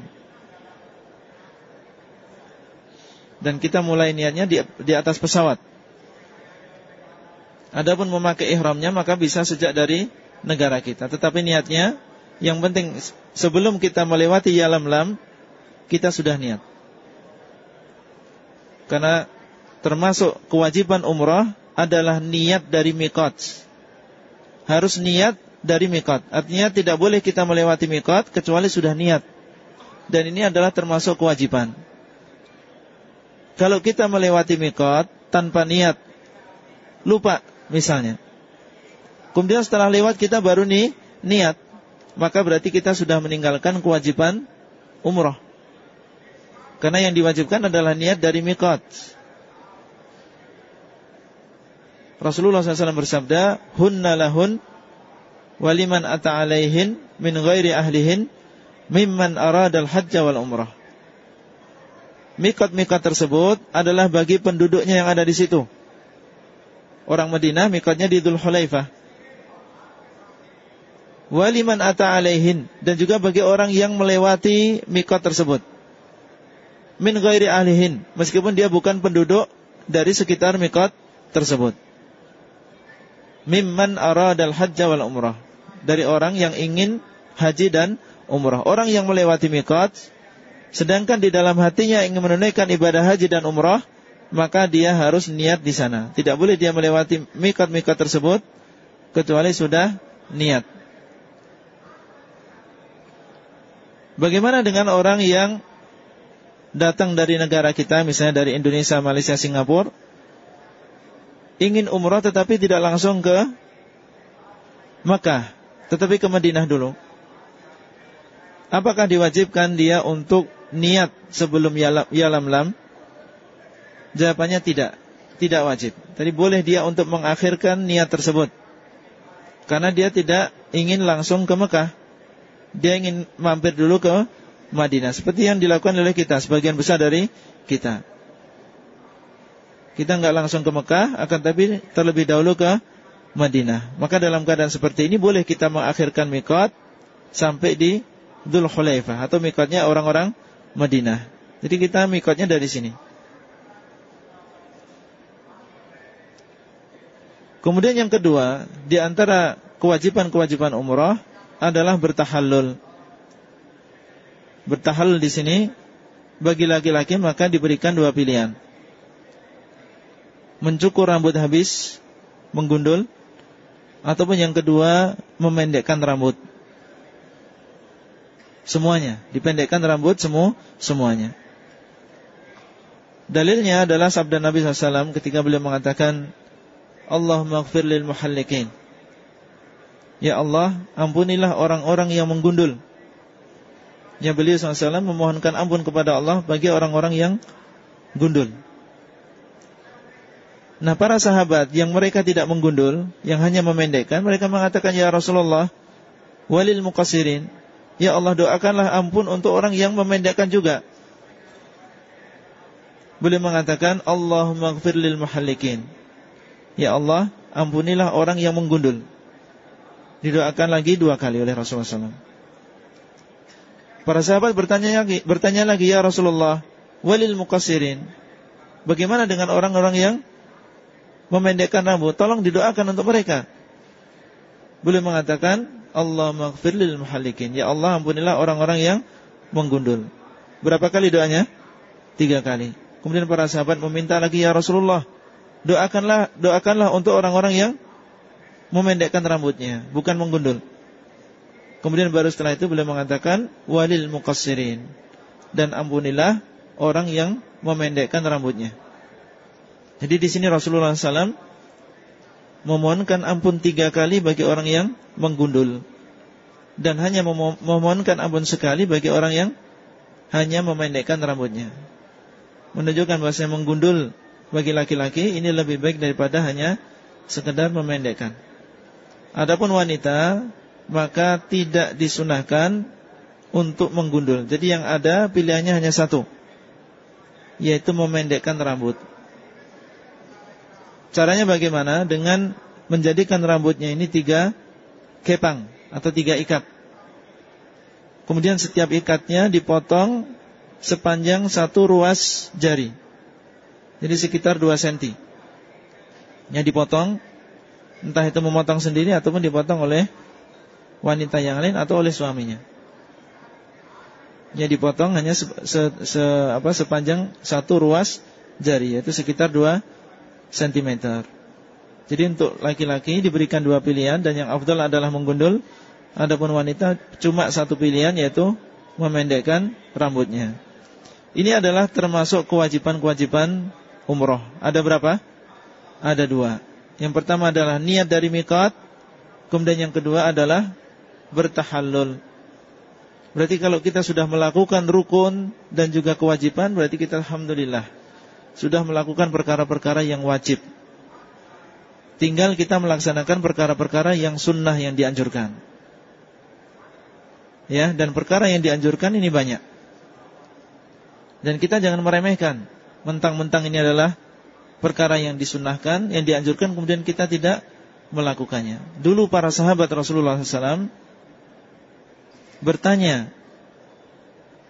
Dan kita mulai niatnya di, di atas pesawat. Adapun memakai ihramnya maka bisa sejak dari negara kita. Tetapi niatnya yang penting sebelum kita melewati Yalamlam kita sudah niat. Karena termasuk kewajiban umrah adalah niat dari mikot. Harus niat dari mikot. Artinya tidak boleh kita melewati mikot kecuali sudah niat. Dan ini adalah termasuk kewajiban. Kalau kita melewati mikot tanpa niat, lupa misalnya. Kemudian setelah lewat kita baru nih niat, maka berarti kita sudah meninggalkan kewajiban umrah. Karena yang diwajibkan adalah niat dari mikot. Rasulullah SAW bersabda, "Hunna lahun waliman ata alaihin min ghairi ahlihin mimman aradal hajja wal umrah." Mikot-mikot tersebut adalah bagi penduduknya yang ada di situ. Orang Madinah mikotnya di Dhul Hulaifah. Waliman ata alaihin dan juga bagi orang yang melewati mikot tersebut. Min ghairi ahlihin, meskipun dia bukan penduduk dari sekitar mikot tersebut. Mimman aradal hajja wal umrah. Dari orang yang ingin haji dan umrah. Orang yang melewati mikot Sedangkan di dalam hatinya ingin menunaikan ibadah haji dan umrah, maka dia harus niat di sana. Tidak boleh dia melewati mikot-mikot tersebut kecuali sudah niat. Bagaimana dengan orang yang datang dari negara kita, misalnya dari Indonesia, Malaysia, Singapura, ingin umrah tetapi tidak langsung ke Makkah, tetapi ke Madinah dulu. Apakah diwajibkan dia untuk niat sebelum yalam lam? Jawabannya tidak. Tidak wajib. Tadi boleh dia untuk mengakhirkan niat tersebut. Karena dia tidak ingin langsung ke Mekah. Dia ingin mampir dulu ke Madinah. Seperti yang dilakukan oleh kita. Sebagian besar dari kita. Kita nggak langsung ke Mekah. Akan tapi terlebih dahulu ke Madinah. Maka dalam keadaan seperti ini boleh kita mengakhirkan mikot sampai di Dhul Khulaifah atau mikotnya orang-orang Madinah. Jadi kita mikotnya dari sini. Kemudian yang kedua, di antara kewajiban-kewajiban umrah adalah bertahallul. Bertahallul di sini bagi laki-laki maka diberikan dua pilihan. Mencukur rambut habis, menggundul, ataupun yang kedua memendekkan rambut. Semuanya Dipendekkan rambut semua semuanya Dalilnya adalah sabda Nabi SAW ketika beliau mengatakan Allah maghfir lil muhallikin Ya Allah ampunilah orang-orang yang menggundul Ya beliau SAW memohonkan ampun kepada Allah bagi orang-orang yang gundul Nah para sahabat yang mereka tidak menggundul Yang hanya memendekkan Mereka mengatakan Ya Rasulullah Walil muqasirin Ya Allah doakanlah ampun untuk orang yang memendekkan juga. Boleh mengatakan Allahumma gfir lil muhallikin. Ya Allah, ampunilah orang yang menggundul. Didoakan lagi dua kali oleh Rasulullah SAW. Para sahabat bertanya lagi, bertanya lagi ya Rasulullah, walil muqassirin. Bagaimana dengan orang-orang yang memendekkan rambut? Tolong didoakan untuk mereka. Boleh mengatakan Allah maghfir lil muhallikin. Ya Allah ampunilah orang-orang yang menggundul. Berapa kali doanya? Tiga kali. Kemudian para sahabat meminta lagi ya Rasulullah, doakanlah doakanlah untuk orang-orang yang memendekkan rambutnya, bukan menggundul. Kemudian baru setelah itu beliau mengatakan walil muqassirin dan ampunilah orang yang memendekkan rambutnya. Jadi di sini Rasulullah SAW memohonkan ampun tiga kali bagi orang yang menggundul dan hanya memohonkan ampun sekali bagi orang yang hanya memendekkan rambutnya. Menunjukkan bahwa menggundul bagi laki-laki ini lebih baik daripada hanya sekedar memendekkan. Adapun wanita maka tidak disunahkan untuk menggundul. Jadi yang ada pilihannya hanya satu, yaitu memendekkan rambut. Caranya bagaimana? Dengan menjadikan rambutnya ini tiga kepang atau tiga ikat. Kemudian setiap ikatnya dipotong sepanjang satu ruas jari. Jadi sekitar dua senti. Yang dipotong, entah itu memotong sendiri ataupun dipotong oleh wanita yang lain atau oleh suaminya. Yang dipotong hanya se, se, se, apa, sepanjang satu ruas jari, yaitu sekitar dua cm. Jadi untuk laki-laki diberikan dua pilihan dan yang afdal adalah menggundul. Adapun wanita cuma satu pilihan yaitu memendekkan rambutnya. Ini adalah termasuk kewajiban-kewajiban umroh. Ada berapa? Ada dua. Yang pertama adalah niat dari mikat. Kemudian yang kedua adalah bertahallul. Berarti kalau kita sudah melakukan rukun dan juga kewajiban, berarti kita Alhamdulillah sudah melakukan perkara-perkara yang wajib. Tinggal kita melaksanakan perkara-perkara yang sunnah yang dianjurkan. Ya, dan perkara yang dianjurkan ini banyak. Dan kita jangan meremehkan. Mentang-mentang ini adalah perkara yang disunahkan, yang dianjurkan, kemudian kita tidak melakukannya. Dulu para sahabat Rasulullah SAW bertanya,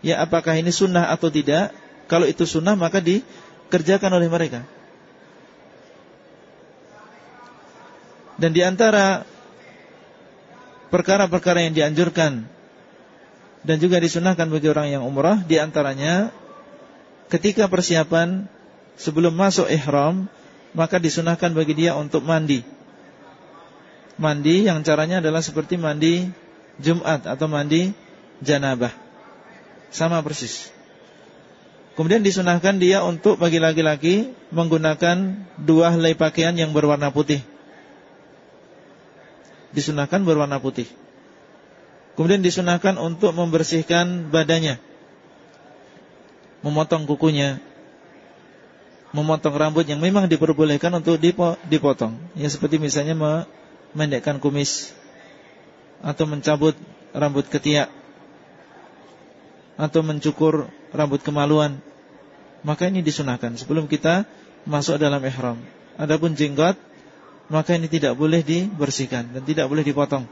ya apakah ini sunnah atau tidak? Kalau itu sunnah maka dikerjakan oleh mereka. Dan di antara perkara-perkara yang dianjurkan dan juga disunahkan bagi orang yang umrah, di antaranya ketika persiapan sebelum masuk ihram, maka disunahkan bagi dia untuk mandi. Mandi yang caranya adalah seperti mandi Jumat atau mandi janabah. Sama persis. Kemudian disunahkan dia untuk bagi laki-laki menggunakan dua helai pakaian yang berwarna putih disunahkan berwarna putih. Kemudian disunahkan untuk membersihkan badannya. Memotong kukunya. Memotong rambut yang memang diperbolehkan untuk dipotong. Ya seperti misalnya memendekkan kumis. Atau mencabut rambut ketiak. Atau mencukur rambut kemaluan. Maka ini disunahkan sebelum kita masuk dalam ihram. Adapun jenggot maka ini tidak boleh dibersihkan dan tidak boleh dipotong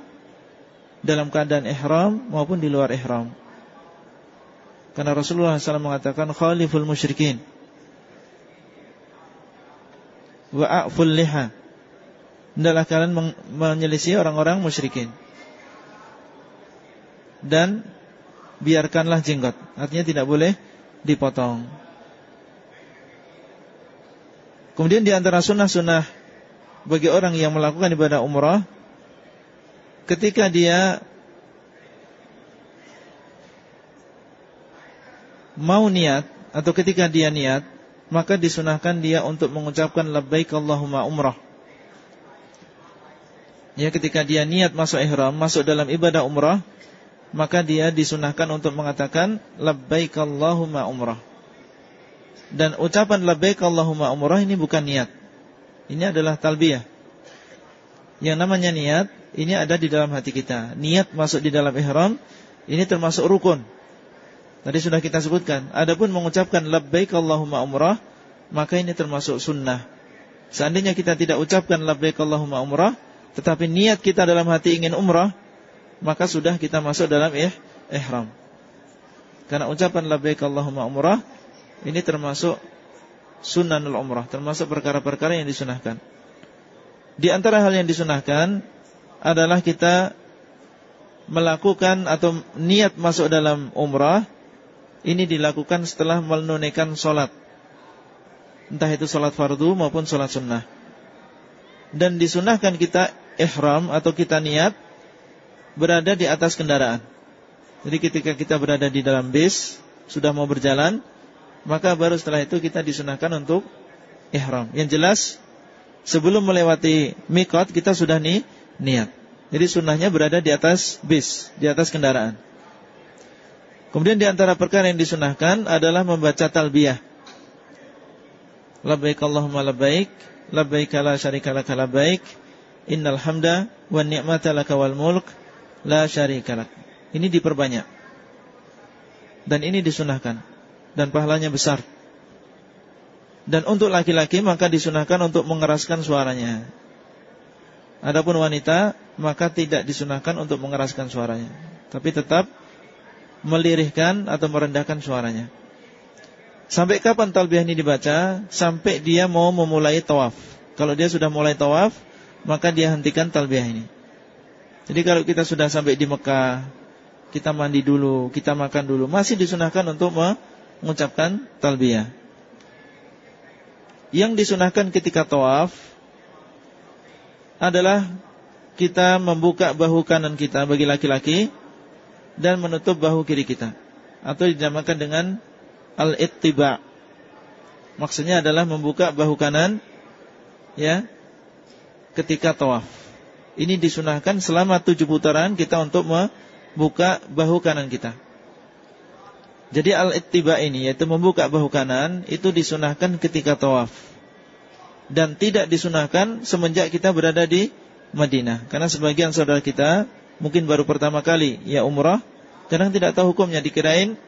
dalam keadaan ihram maupun di luar ihram. Karena Rasulullah SAW mengatakan khaliful musyrikin wa a'ful liha. Hendaklah kalian menyelisih orang-orang musyrikin. Dan biarkanlah jenggot. Artinya tidak boleh dipotong. Kemudian di antara sunnah-sunnah bagi orang yang melakukan ibadah umrah ketika dia mau niat atau ketika dia niat maka disunahkan dia untuk mengucapkan labbaik Allahumma umrah. Ya ketika dia niat masuk ihram, masuk dalam ibadah umrah, maka dia disunahkan untuk mengatakan labbaik Allahumma umrah. Dan ucapan labbaik Allahumma umrah ini bukan niat. Ini adalah talbiyah. Yang namanya niat, ini ada di dalam hati kita. Niat masuk di dalam ihram, ini termasuk rukun. Tadi sudah kita sebutkan. Adapun mengucapkan labbaik Allahumma umrah, maka ini termasuk sunnah. Seandainya kita tidak ucapkan labbaik Allahumma umrah, tetapi niat kita dalam hati ingin umrah, maka sudah kita masuk dalam ih, ihram. Karena ucapan labbaik Allahumma umrah ini termasuk sunanul umrah termasuk perkara-perkara yang disunahkan. Di antara hal yang disunahkan adalah kita melakukan atau niat masuk dalam umrah ini dilakukan setelah menunaikan solat entah itu solat fardu maupun solat sunnah dan disunahkan kita ihram atau kita niat berada di atas kendaraan jadi ketika kita berada di dalam bis sudah mau berjalan maka baru setelah itu kita disunahkan untuk ihram. Yang jelas sebelum melewati mikot kita sudah nih niat. Jadi sunnahnya berada di atas bis, di atas kendaraan. Kemudian di antara perkara yang disunahkan adalah membaca talbiyah. Labbaik Allahumma labbaik, labbaik la syarika laka labbaik, innal hamda wan ni'mata laka wal mulk la syarika lak. Ini diperbanyak. Dan ini disunahkan dan pahalanya besar. Dan untuk laki-laki maka disunahkan untuk mengeraskan suaranya. Adapun wanita maka tidak disunahkan untuk mengeraskan suaranya, tapi tetap melirihkan atau merendahkan suaranya. Sampai kapan talbiyah ini dibaca? Sampai dia mau memulai tawaf. Kalau dia sudah mulai tawaf, maka dia hentikan talbiyah ini. Jadi kalau kita sudah sampai di Mekah, kita mandi dulu, kita makan dulu, masih disunahkan untuk mengucapkan talbiyah. Yang disunahkan ketika tawaf adalah kita membuka bahu kanan kita bagi laki-laki dan menutup bahu kiri kita atau dinamakan dengan al-ittiba. Maksudnya adalah membuka bahu kanan ya ketika tawaf. Ini disunahkan selama tujuh putaran kita untuk membuka bahu kanan kita. Jadi al-ittiba ini yaitu membuka bahu kanan itu disunahkan ketika tawaf. dan tidak disunahkan semenjak kita berada di Madinah. Karena sebagian saudara kita mungkin baru pertama kali ya umrah, kadang tidak tahu hukumnya dikirain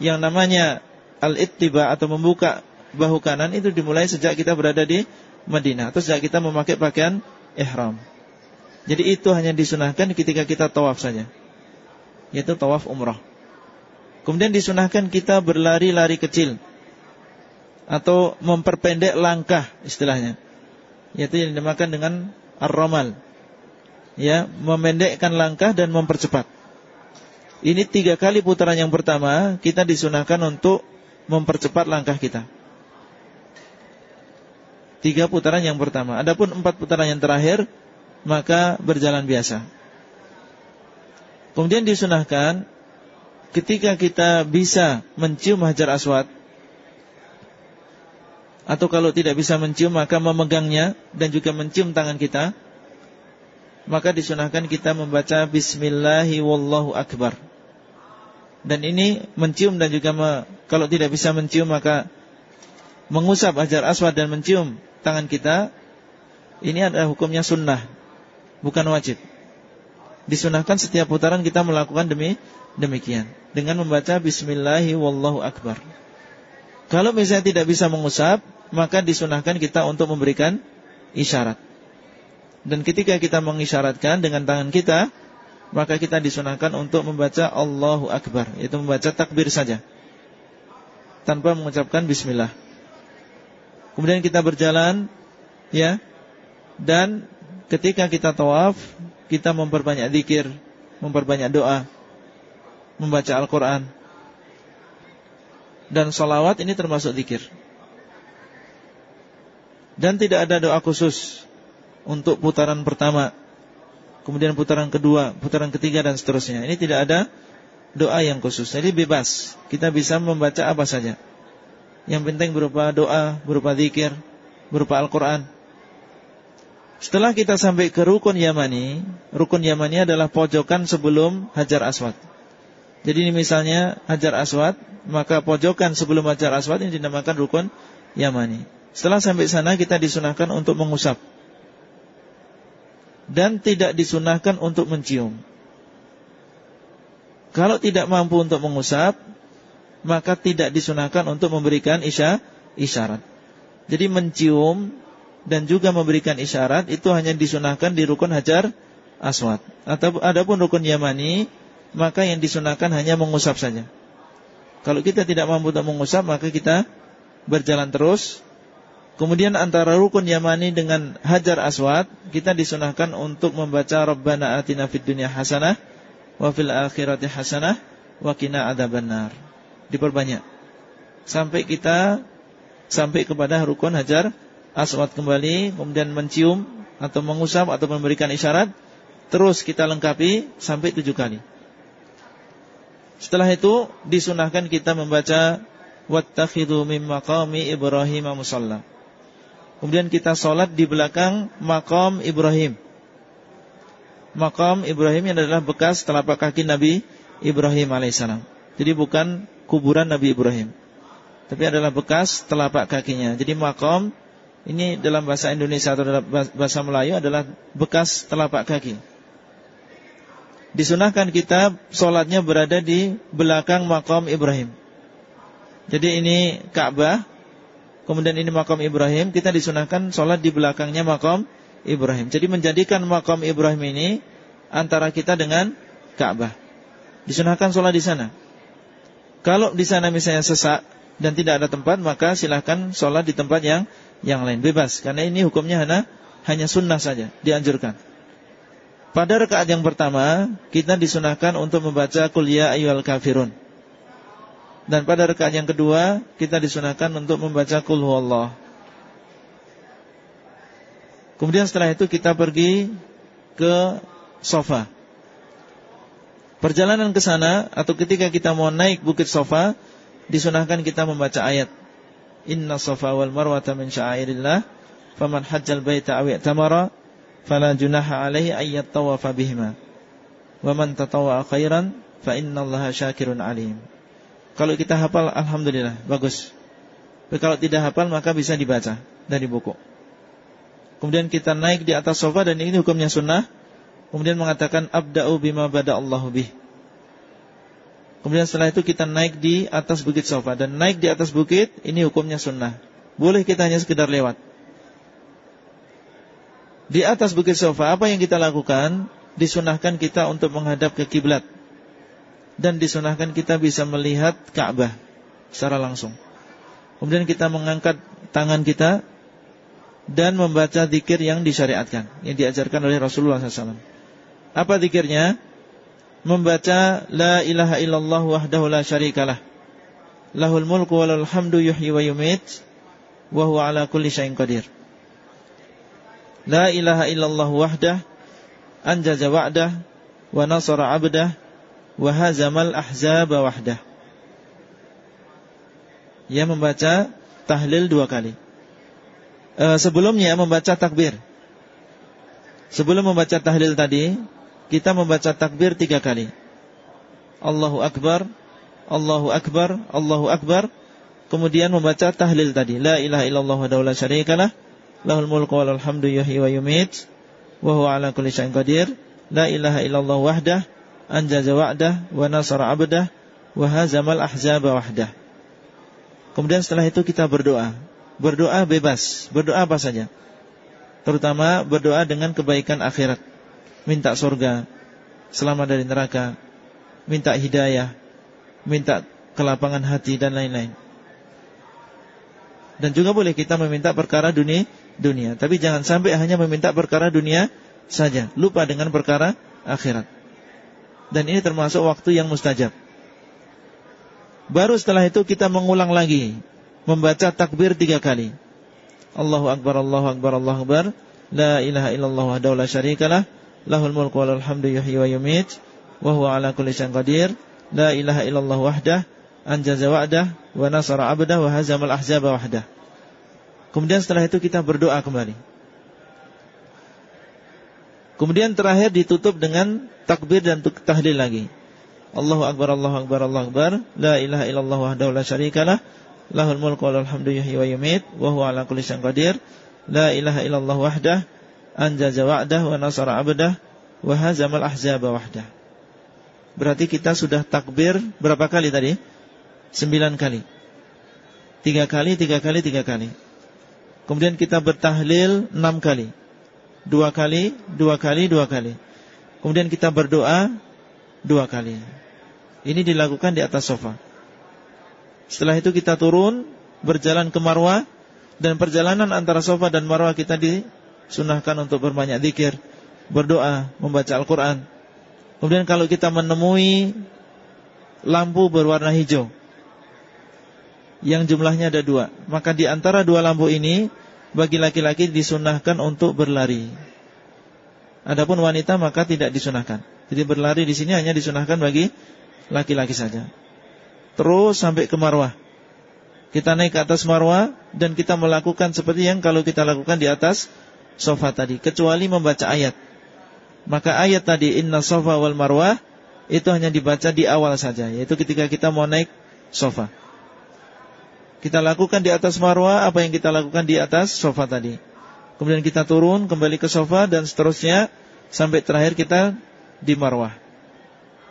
yang namanya al-ittiba atau membuka bahu kanan itu dimulai sejak kita berada di Madinah atau sejak kita memakai pakaian ihram. Jadi itu hanya disunahkan ketika kita tawaf saja. Yaitu tawaf umrah. Kemudian disunahkan kita berlari-lari kecil atau memperpendek langkah istilahnya. Yaitu yang dinamakan dengan ar-ramal. Ya, memendekkan langkah dan mempercepat. Ini tiga kali putaran yang pertama kita disunahkan untuk mempercepat langkah kita. Tiga putaran yang pertama. Adapun empat putaran yang terakhir maka berjalan biasa. Kemudian disunahkan ketika kita bisa mencium hajar aswad atau kalau tidak bisa mencium maka memegangnya dan juga mencium tangan kita maka disunahkan kita membaca bismillahi akbar dan ini mencium dan juga me, kalau tidak bisa mencium maka mengusap hajar aswad dan mencium tangan kita ini adalah hukumnya sunnah bukan wajib disunahkan setiap putaran kita melakukan demi demikian dengan membaca bismillahi wallahu akbar. Kalau misalnya tidak bisa mengusap, maka disunahkan kita untuk memberikan isyarat. Dan ketika kita mengisyaratkan dengan tangan kita, maka kita disunahkan untuk membaca Allahu Akbar, yaitu membaca takbir saja. Tanpa mengucapkan bismillah. Kemudian kita berjalan ya. Dan ketika kita tawaf, kita memperbanyak zikir, memperbanyak doa, membaca Al-Quran. Dan salawat ini termasuk zikir. Dan tidak ada doa khusus untuk putaran pertama, kemudian putaran kedua, putaran ketiga dan seterusnya. Ini tidak ada doa yang khusus. Jadi bebas, kita bisa membaca apa saja. Yang penting berupa doa, berupa zikir, berupa Al-Quran. Setelah kita sampai ke rukun Yamani, rukun Yamani adalah pojokan sebelum Hajar Aswad. Jadi ini misalnya Hajar Aswad, maka pojokan sebelum Hajar Aswad ini dinamakan rukun Yamani. Setelah sampai sana kita disunahkan untuk mengusap. Dan tidak disunahkan untuk mencium. Kalau tidak mampu untuk mengusap, maka tidak disunahkan untuk memberikan isya, isyarat. Jadi mencium dan juga memberikan isyarat itu hanya disunahkan di rukun hajar aswad. Atau adapun rukun yamani maka yang disunahkan hanya mengusap saja. Kalau kita tidak mampu untuk mengusap maka kita berjalan terus. Kemudian antara rukun yamani dengan hajar aswad kita disunahkan untuk membaca Rabbana atina fid dunya hasanah wa fil akhirati hasanah wa qina adzabannar. Diperbanyak sampai kita sampai kepada rukun hajar aswad kembali, kemudian mencium atau mengusap atau memberikan isyarat, terus kita lengkapi sampai tujuh kali. Setelah itu disunahkan kita membaca wattakhidhu mim maqami Ibrahim musalla. Kemudian kita sholat di belakang makam Ibrahim. Makam Ibrahim yang adalah bekas telapak kaki Nabi Ibrahim alaihissalam. Jadi bukan kuburan Nabi Ibrahim, tapi adalah bekas telapak kakinya. Jadi makam ini dalam bahasa Indonesia atau dalam bahasa Melayu adalah bekas telapak kaki. Disunahkan kita sholatnya berada di belakang makam Ibrahim. Jadi ini Ka'bah, kemudian ini makam Ibrahim, kita disunahkan sholat di belakangnya makam Ibrahim. Jadi menjadikan makam Ibrahim ini antara kita dengan Ka'bah. Disunahkan sholat di sana. Kalau di sana misalnya sesak dan tidak ada tempat, maka silahkan sholat di tempat yang yang lain bebas karena ini hukumnya hanya hanya sunnah saja dianjurkan. Pada rakaat yang pertama kita disunahkan untuk membaca kuliah ayyuhal kafirun. Dan pada rakaat yang kedua kita disunahkan untuk membaca kul huwallah. Kemudian setelah itu kita pergi ke sofa. Perjalanan ke sana atau ketika kita mau naik bukit sofa disunahkan kita membaca ayat. Inna safa wal marwata min sya'airillah Faman hajjal baita awi tamara Fala junaha alaihi ayyat tawafa bihima. Wa man tatawa khairan Fa inna allaha syakirun alim. Kalau kita hafal Alhamdulillah Bagus. Tapi kalau tidak hafal maka bisa dibaca Dari buku. Kemudian kita naik di atas sofa dan ini hukumnya sunnah. Kemudian mengatakan abda'u bima bada Allahu bih. Kemudian setelah itu kita naik di atas bukit sofa dan naik di atas bukit ini hukumnya sunnah. Boleh kita hanya sekedar lewat. Di atas bukit sofa apa yang kita lakukan? Disunahkan kita untuk menghadap ke kiblat dan disunahkan kita bisa melihat Ka'bah secara langsung. Kemudian kita mengangkat tangan kita dan membaca zikir yang disyariatkan, yang diajarkan oleh Rasulullah SAW. Apa zikirnya? Membaca La ilaha illallah wahdahu la syarikalah. Lahul mulku walal hamdu yuhyi wa yumit. Wa huwa ala kulli syai'in qadir. La ilaha illallah wahdah. Anjaza wa'dah. Wa nasara abdah. Wa hazamal ahzaba wahdah. Ia membaca tahlil dua kali e, sebelumnya membaca takbir. Sebelum membaca tahlil tadi, kita membaca takbir tiga kali. Allahu Akbar, Allahu Akbar, Allahu Akbar. Kemudian membaca tahlil tadi. La ilaha illallah wa la syarikalah. Lahul mulku wa hamdu yuhyi wa yumit. Wa huwa ala kulli syai'in qadir. La ilaha illallah wahdah. Anjaza wa'dah. Wa nasara abdah. Wa hazamal ahzaba wahdah. Kemudian setelah itu kita berdoa. Berdoa bebas, berdoa apa saja. Terutama berdoa dengan kebaikan akhirat. Minta surga, selamat dari neraka, minta hidayah, minta kelapangan hati dan lain-lain. Dan juga boleh kita meminta perkara dunia, dunia. Tapi jangan sampai hanya meminta perkara dunia saja. Lupa dengan perkara akhirat. Dan ini termasuk waktu yang mustajab. Baru setelah itu kita mengulang lagi membaca takbir tiga kali. Allahu Akbar, Allahu Akbar, Allahu Akbar. La ilaha illallah wa la syarikalah. Lahul mulku wa hamdu yuhyi wa yumit. Wa ala kulli syai'in qadir. La ilaha illallah wahdah. Anjaza wa'dah. Wa nasara abdah. Wa hazamal ahzaba wahdah. Kemudian setelah itu kita berdoa kembali. Kemudian terakhir ditutup dengan takbir dan tahlil lagi. Allahu Akbar, Allahu Akbar, Allahu Akbar. La ilaha illallah wahdahu la syarikalah. Lahul mulku wal hamdu yuhyi wa yumit wa ala kulli syai'in qadir. La ilaha illallah wahdah anjaza wa'dah wa nasara 'abdah wa hazamal ahzaba wahdah. Berarti kita sudah takbir berapa kali tadi? Sembilan kali. Tiga kali, tiga kali, tiga kali. Kemudian kita bertahlil enam kali. Dua kali, dua kali, dua kali. Kemudian kita berdoa dua kali. Ini dilakukan di atas sofa. Setelah itu kita turun berjalan ke Marwah dan perjalanan antara Sofa dan Marwah kita disunahkan untuk berbanyak zikir, berdoa, membaca Al-Qur'an. Kemudian kalau kita menemui lampu berwarna hijau yang jumlahnya ada dua, maka di antara dua lampu ini bagi laki-laki disunahkan untuk berlari. Adapun wanita maka tidak disunahkan. Jadi berlari di sini hanya disunahkan bagi laki-laki saja terus sampai ke Marwah. Kita naik ke atas Marwah dan kita melakukan seperti yang kalau kita lakukan di atas sofa tadi, kecuali membaca ayat. Maka ayat tadi inna sofa wal marwah itu hanya dibaca di awal saja, yaitu ketika kita mau naik sofa. Kita lakukan di atas marwah apa yang kita lakukan di atas sofa tadi. Kemudian kita turun kembali ke sofa dan seterusnya sampai terakhir kita di marwah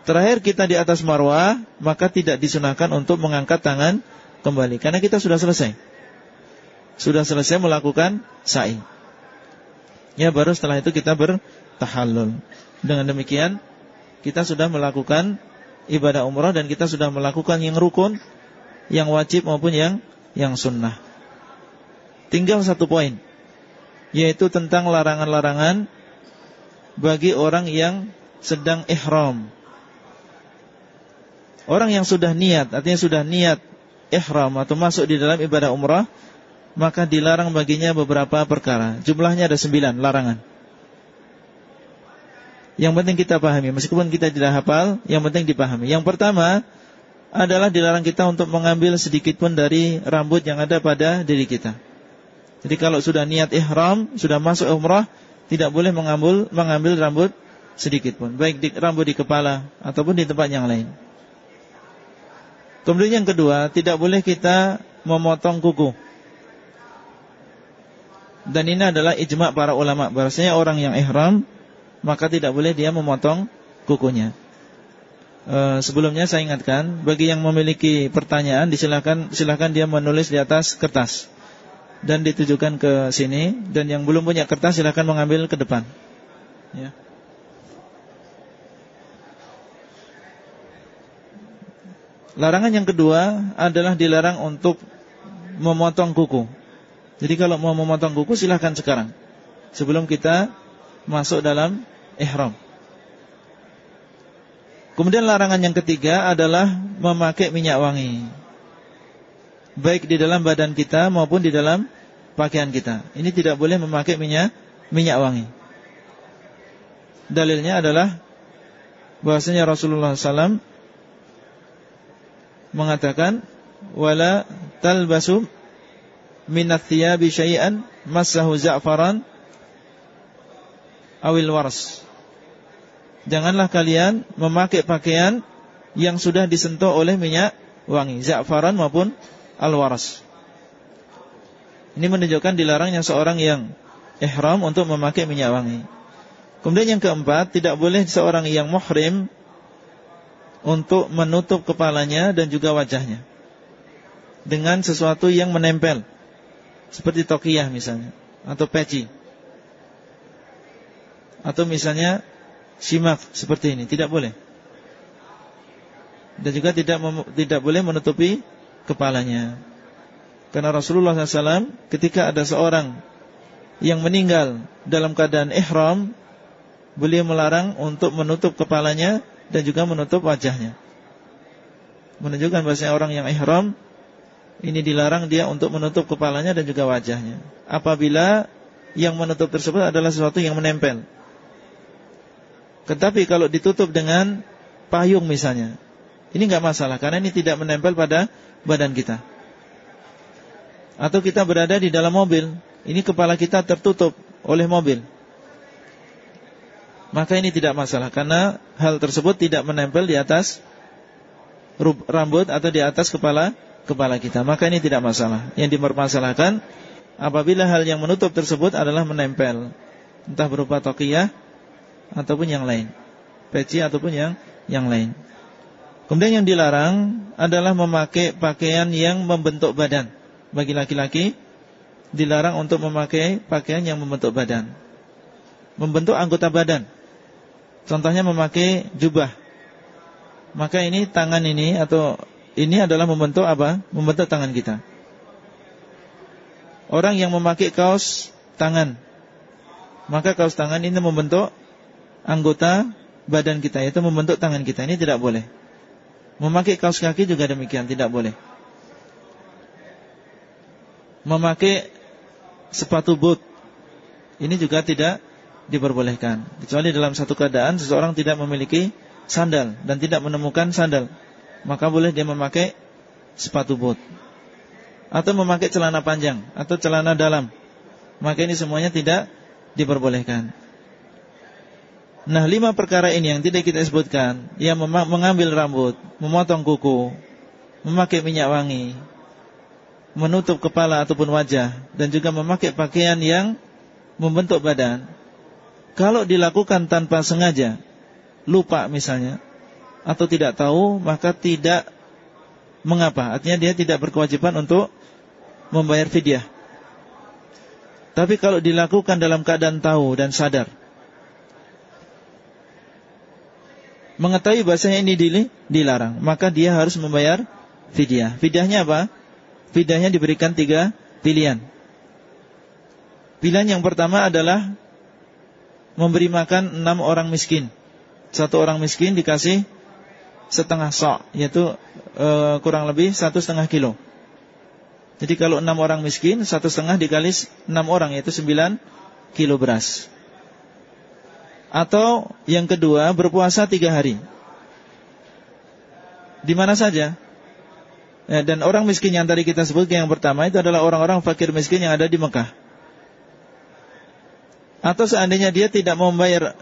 terakhir kita di atas marwah, maka tidak disunahkan untuk mengangkat tangan kembali. Karena kita sudah selesai. Sudah selesai melakukan sa'i. Ya baru setelah itu kita bertahallul. Dengan demikian, kita sudah melakukan ibadah umrah dan kita sudah melakukan yang rukun, yang wajib maupun yang yang sunnah. Tinggal satu poin, yaitu tentang larangan-larangan bagi orang yang sedang ihram Orang yang sudah niat, artinya sudah niat ihram atau masuk di dalam ibadah umrah, maka dilarang baginya beberapa perkara. Jumlahnya ada sembilan larangan. Yang penting kita pahami, meskipun kita tidak hafal, yang penting dipahami. Yang pertama adalah dilarang kita untuk mengambil sedikit pun dari rambut yang ada pada diri kita. Jadi kalau sudah niat ihram, sudah masuk umrah, tidak boleh mengambil mengambil rambut sedikit pun, baik di rambut di kepala ataupun di tempat yang lain. Kemudian yang kedua, tidak boleh kita memotong kuku. Dan ini adalah ijma' para ulama. Bahasanya orang yang ihram Maka tidak boleh dia memotong kukunya. E, Sebelumnya saya ingatkan Bagi yang memiliki pertanyaan Disilahkan silahkan dia menulis di atas kertas. Dan ditujukan ke sini. Dan yang belum punya kertas silahkan mengambil ke depan. Ya. Larangan yang kedua adalah dilarang untuk memotong kuku. Jadi kalau mau memotong kuku silahkan sekarang. Sebelum kita masuk dalam ihram. Kemudian larangan yang ketiga adalah memakai minyak wangi. Baik di dalam badan kita maupun di dalam pakaian kita. Ini tidak boleh memakai minyak minyak wangi. Dalilnya adalah bahwasanya Rasulullah SAW mengatakan wala talbasu minat thiyabi syai'an massahu za'faran awil wars. Janganlah kalian memakai pakaian yang sudah disentuh oleh minyak wangi, za'faran maupun al-waras. Ini menunjukkan dilarangnya seorang yang ihram untuk memakai minyak wangi. Kemudian yang keempat, tidak boleh seorang yang muhrim untuk menutup kepalanya dan juga wajahnya dengan sesuatu yang menempel seperti tokiyah misalnya. Atau peci. Atau misalnya simak seperti ini. Tidak boleh. Dan juga tidak tidak boleh menutupi kepalanya. Karena Rasulullah SAW ketika ada seorang yang meninggal dalam keadaan ihram beliau melarang untuk menutup kepalanya dan juga menutup wajahnya. Menunjukkan bahasa orang yang ihram ini dilarang dia untuk menutup kepalanya dan juga wajahnya. Apabila yang menutup tersebut adalah sesuatu yang menempel. Tetapi kalau ditutup dengan payung misalnya, ini nggak masalah karena ini tidak menempel pada badan kita. Atau kita berada di dalam mobil, ini kepala kita tertutup oleh mobil maka ini tidak masalah karena hal tersebut tidak menempel di atas rambut atau di atas kepala kepala kita. Maka ini tidak masalah. Yang dipermasalahkan apabila hal yang menutup tersebut adalah menempel, entah berupa tokiyah ataupun yang lain, peci ataupun yang yang lain. Kemudian yang dilarang adalah memakai pakaian yang membentuk badan. Bagi laki-laki dilarang untuk memakai pakaian yang membentuk badan. Membentuk anggota badan Contohnya memakai jubah. Maka ini tangan ini atau ini adalah membentuk apa? Membentuk tangan kita. Orang yang memakai kaos tangan. Maka kaos tangan ini membentuk anggota badan kita Yaitu membentuk tangan kita Ini tidak boleh Memakai kaos kaki juga demikian Tidak boleh Memakai sepatu boot Ini juga tidak diperbolehkan kecuali dalam satu keadaan seseorang tidak memiliki sandal dan tidak menemukan sandal maka boleh dia memakai sepatu bot. Atau memakai celana panjang atau celana dalam. Maka ini semuanya tidak diperbolehkan. Nah lima perkara ini yang tidak kita sebutkan. Yang mengambil rambut memotong kuku memakai minyak wangi menutup kepala ataupun wajah dan juga memakai pakaian yang membentuk badan. Kalau dilakukan tanpa sengaja, lupa misalnya, atau tidak tahu, maka tidak mengapa. Artinya dia tidak berkewajiban untuk membayar fidyah. Tapi kalau dilakukan dalam keadaan tahu dan sadar, mengetahui bahasanya ini dilarang, maka dia harus membayar fidyah. Fidyahnya apa? Fidyahnya diberikan tiga pilihan. Pilihan yang pertama adalah memberi makan enam orang miskin. Satu orang miskin dikasih setengah sok, yaitu e, kurang lebih satu setengah kilo. Jadi kalau enam orang miskin, satu setengah dikali enam orang, yaitu sembilan kilo beras. Atau yang kedua, berpuasa tiga hari. Di mana saja. Ya, dan orang miskin yang tadi kita sebut yang pertama itu adalah orang-orang fakir miskin yang ada di Mekah. Atau seandainya dia tidak mau membayar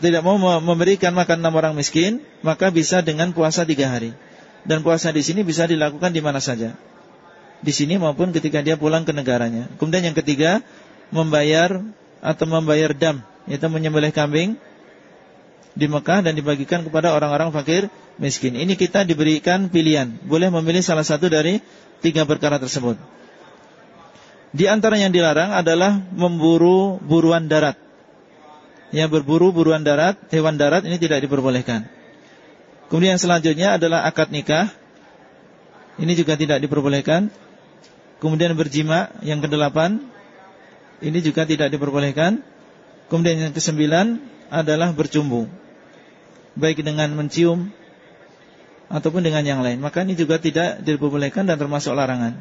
tidak mau memberikan makan enam orang miskin, maka bisa dengan puasa tiga hari. Dan puasa di sini bisa dilakukan di mana saja. Di sini maupun ketika dia pulang ke negaranya. Kemudian yang ketiga, membayar atau membayar dam, yaitu menyembelih kambing di Mekah dan dibagikan kepada orang-orang fakir miskin. Ini kita diberikan pilihan, boleh memilih salah satu dari tiga perkara tersebut. Di antara yang dilarang adalah memburu buruan darat. Yang berburu buruan darat, hewan darat ini tidak diperbolehkan. Kemudian yang selanjutnya adalah akad nikah. Ini juga tidak diperbolehkan. Kemudian berjima yang kedelapan. Ini juga tidak diperbolehkan. Kemudian yang kesembilan adalah bercumbu. Baik dengan mencium ataupun dengan yang lain. Maka ini juga tidak diperbolehkan dan termasuk larangan.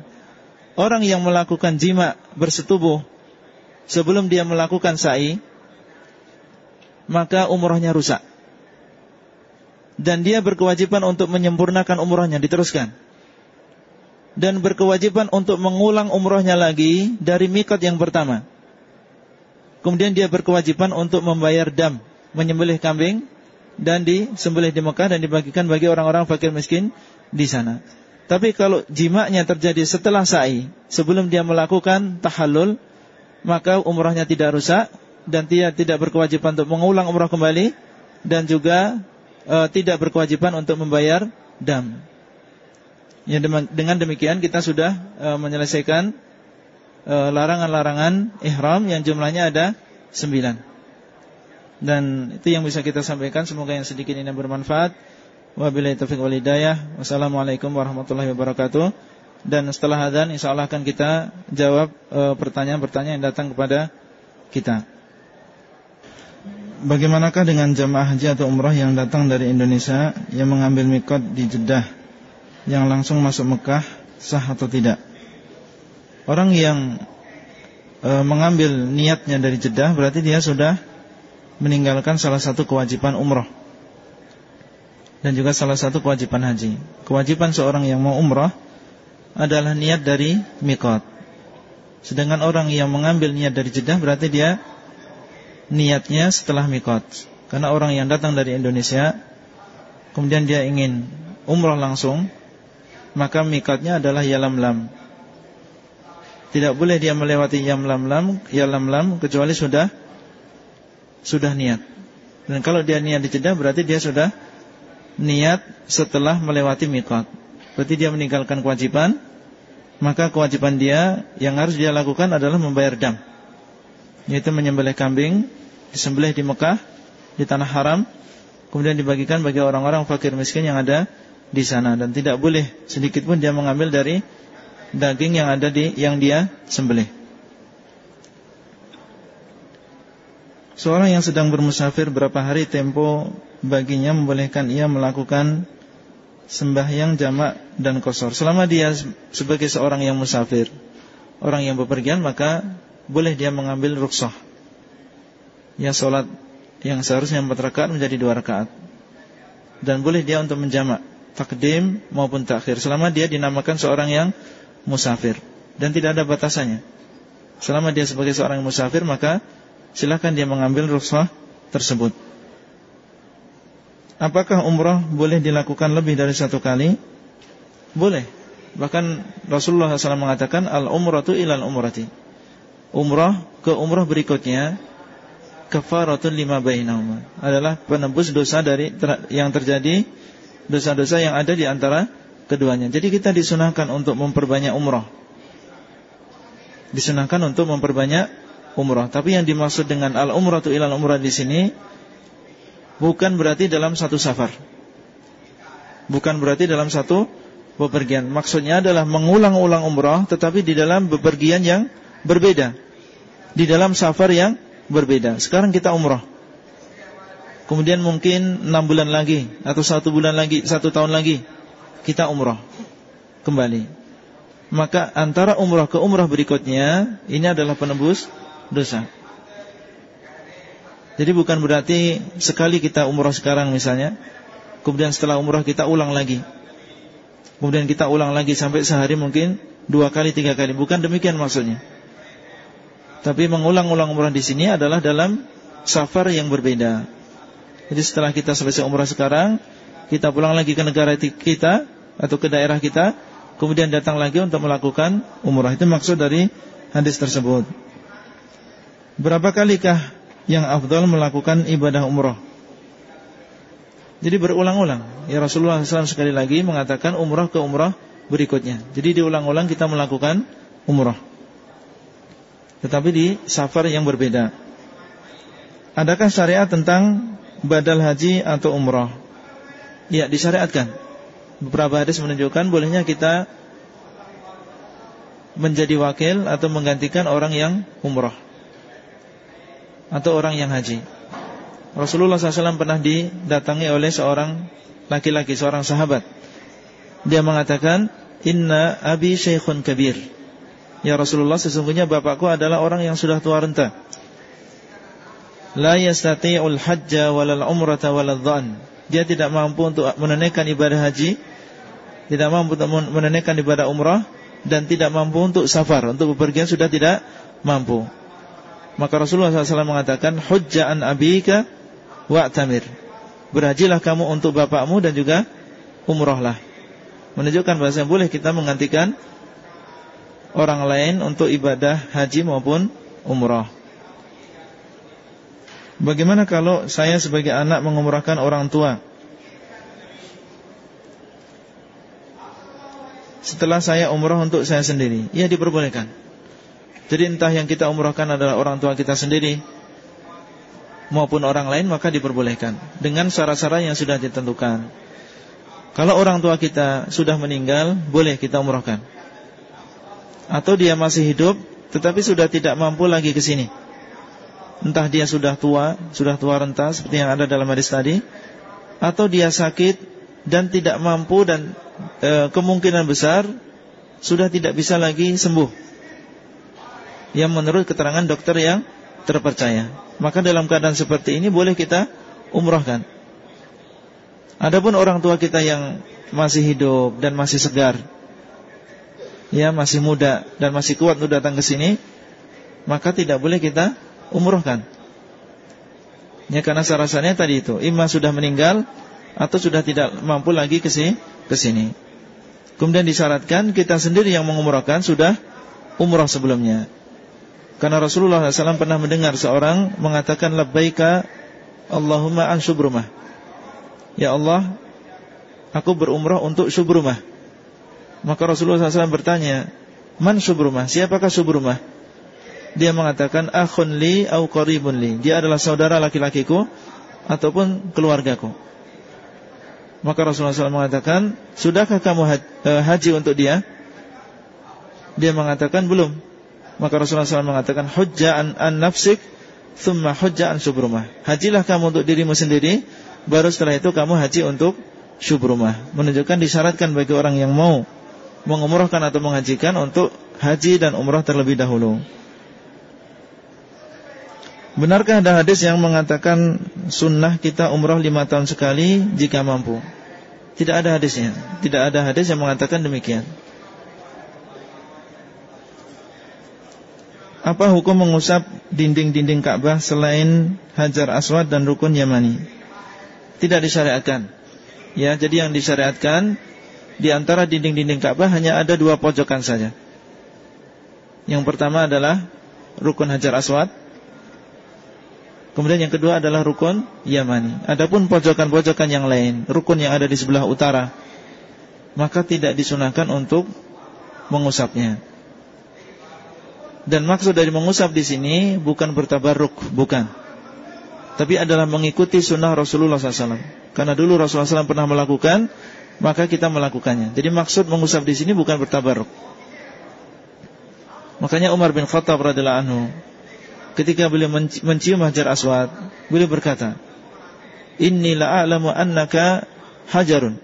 Orang yang melakukan jima bersetubuh sebelum dia melakukan sa'i, maka umrohnya rusak. Dan dia berkewajiban untuk menyempurnakan umrohnya, diteruskan. Dan berkewajiban untuk mengulang umrohnya lagi dari mikot yang pertama. Kemudian dia berkewajiban untuk membayar dam, menyembelih kambing, dan disembelih di Mekah dan dibagikan bagi orang-orang fakir miskin di sana. Tapi kalau jimaknya terjadi setelah sa'i, sebelum dia melakukan tahallul, maka umrahnya tidak rusak dan dia tidak berkewajiban untuk mengulang umrah kembali dan juga e, tidak berkewajiban untuk membayar dam. Ya, dengan demikian kita sudah e, menyelesaikan e, larangan-larangan ihram yang jumlahnya ada sembilan. Dan itu yang bisa kita sampaikan. Semoga yang sedikit ini bermanfaat. Wabillahi taufiq wal hidayah. Wassalamualaikum warahmatullahi wabarakatuh. Dan setelah adzan insyaallah akan kita jawab e, pertanyaan-pertanyaan yang datang kepada kita. Bagaimanakah dengan jamaah haji atau umrah yang datang dari Indonesia yang mengambil mikot di Jeddah yang langsung masuk Mekah sah atau tidak? Orang yang e, mengambil niatnya dari Jeddah berarti dia sudah meninggalkan salah satu kewajiban umrah dan juga salah satu kewajiban haji. Kewajiban seorang yang mau umrah adalah niat dari mikot. Sedangkan orang yang mengambil niat dari Jeddah berarti dia niatnya setelah mikot. Karena orang yang datang dari Indonesia kemudian dia ingin umrah langsung, maka mikotnya adalah yalamlam. Tidak boleh dia melewati yalamlam, yalamlam kecuali sudah sudah niat. Dan kalau dia niat di Jeddah berarti dia sudah niat setelah melewati mikot. Berarti dia meninggalkan kewajiban, maka kewajiban dia yang harus dia lakukan adalah membayar dam. Yaitu menyembelih kambing, disembelih di Mekah, di tanah haram, kemudian dibagikan bagi orang-orang fakir miskin yang ada di sana dan tidak boleh sedikit pun dia mengambil dari daging yang ada di yang dia sembelih. Seorang yang sedang bermusafir berapa hari tempo baginya membolehkan ia melakukan sembahyang jamak dan kosor. Selama dia sebagai seorang yang musafir, orang yang bepergian, maka boleh dia mengambil rukshoh. Ya sholat yang seharusnya empat rakaat menjadi dua rakaat. Dan boleh dia untuk menjamak, takdim maupun takhir. Selama dia dinamakan seorang yang musafir. Dan tidak ada batasannya. Selama dia sebagai seorang musafir, maka silakan dia mengambil rukshoh tersebut. Apakah umrah boleh dilakukan lebih dari satu kali? Boleh. Bahkan Rasulullah SAW mengatakan al-umratu ilal umrati. Umrah ke umrah berikutnya kafaratun lima bainahuma adalah penebus dosa dari yang terjadi dosa-dosa yang ada di antara keduanya. Jadi kita disunahkan untuk memperbanyak umrah. Disunahkan untuk memperbanyak umrah. Tapi yang dimaksud dengan al-umratu ilal umrah di sini bukan berarti dalam satu safar. Bukan berarti dalam satu bepergian. Maksudnya adalah mengulang-ulang umrah tetapi di dalam bepergian yang berbeda. Di dalam safar yang berbeda. Sekarang kita umrah. Kemudian mungkin enam bulan lagi atau satu bulan lagi, satu tahun lagi kita umrah kembali. Maka antara umrah ke umrah berikutnya ini adalah penebus dosa. Jadi bukan berarti sekali kita umrah sekarang misalnya, kemudian setelah umrah kita ulang lagi. Kemudian kita ulang lagi sampai sehari mungkin dua kali, tiga kali. Bukan demikian maksudnya. Tapi mengulang-ulang umrah di sini adalah dalam safar yang berbeda. Jadi setelah kita selesai umrah sekarang, kita pulang lagi ke negara kita atau ke daerah kita, kemudian datang lagi untuk melakukan umrah. Itu maksud dari hadis tersebut. Berapa kalikah yang afdal melakukan ibadah umrah? Jadi berulang-ulang. Ya Rasulullah SAW sekali lagi mengatakan umrah ke umrah berikutnya. Jadi diulang-ulang kita melakukan umrah. Tetapi di safar yang berbeda. Adakah syariat tentang badal haji atau umrah? Ya, disyariatkan. Beberapa hadis menunjukkan bolehnya kita menjadi wakil atau menggantikan orang yang umrah atau orang yang haji. Rasulullah SAW pernah didatangi oleh seorang laki-laki, seorang sahabat. Dia mengatakan, Inna abi syekhun kabir. Ya Rasulullah, sesungguhnya bapakku adalah orang yang sudah tua renta. La yastati'ul hajja walal umrata walal dhan. Dia tidak mampu untuk menunaikan ibadah haji, tidak mampu untuk menunaikan ibadah umrah, dan tidak mampu untuk safar, untuk bepergian sudah tidak mampu. Maka Rasulullah SAW mengatakan, Hujja'an abika wa'tamir. Berhajilah kamu untuk bapakmu dan juga umrohlah. Menunjukkan bahasa yang boleh kita menggantikan orang lain untuk ibadah haji maupun umroh. Bagaimana kalau saya sebagai anak mengumrahkan orang tua? Setelah saya umrah untuk saya sendiri Ya diperbolehkan. Jadi entah yang kita umrahkan adalah orang tua kita sendiri Maupun orang lain maka diperbolehkan Dengan syarat-syarat yang sudah ditentukan. Kalau orang tua kita sudah meninggal Boleh kita umrahkan Atau dia masih hidup Tetapi sudah tidak mampu lagi ke sini Entah dia sudah tua, sudah tua renta seperti yang ada dalam hadis tadi, atau dia sakit dan tidak mampu dan e, kemungkinan besar sudah tidak bisa lagi sembuh. Yang menurut keterangan dokter yang terpercaya. Maka dalam keadaan seperti ini boleh kita umrohkan. Adapun orang tua kita yang masih hidup dan masih segar, ya masih muda dan masih kuat untuk datang ke sini, maka tidak boleh kita umrohkan. Ya karena sarasannya tadi itu, imam sudah meninggal atau sudah tidak mampu lagi ke sini. Ke sini. Kemudian disyaratkan kita sendiri yang mengumrohkan sudah umroh sebelumnya. Karena Rasulullah SAW pernah mendengar seorang mengatakan labbaika Allahumma an syubrumah. Ya Allah, aku berumrah untuk syubrumah. Maka Rasulullah SAW bertanya, man syubrumah? Siapakah syubrumah? dia mengatakan akhun li au qaribun li. Dia adalah saudara laki-lakiku ataupun keluargaku. Maka Rasulullah SAW mengatakan, "Sudahkah kamu eh, haji untuk dia?" Dia mengatakan, "Belum." Maka Rasulullah SAW mengatakan, "Hujja'an an nafsik, thumma hujja'an subrumah." Hajilah kamu untuk dirimu sendiri, baru setelah itu kamu haji untuk subrumah. Menunjukkan disyaratkan bagi orang yang mau mengumrahkan atau menghajikan untuk haji dan umrah terlebih dahulu. Benarkah ada hadis yang mengatakan sunnah kita umrah lima tahun sekali jika mampu? Tidak ada hadisnya. Tidak ada hadis yang mengatakan demikian. Apa hukum mengusap dinding-dinding Ka'bah selain Hajar Aswad dan Rukun Yamani? Tidak disyariatkan. Ya, jadi yang disyariatkan di antara dinding-dinding Ka'bah hanya ada dua pojokan saja. Yang pertama adalah Rukun Hajar Aswad Kemudian yang kedua adalah rukun Yamani. Adapun pojokan-pojokan yang lain, rukun yang ada di sebelah utara, maka tidak disunahkan untuk mengusapnya. Dan maksud dari mengusap di sini bukan bertabarruk, bukan. Tapi adalah mengikuti sunnah Rasulullah SAW. Karena dulu Rasulullah SAW pernah melakukan, maka kita melakukannya. Jadi maksud mengusap di sini bukan bertabarruk. Makanya Umar bin Khattab radhiallahu anhu ketika beliau mencium Hajar Aswad, beliau berkata, "Inni la'alamu annaka hajarun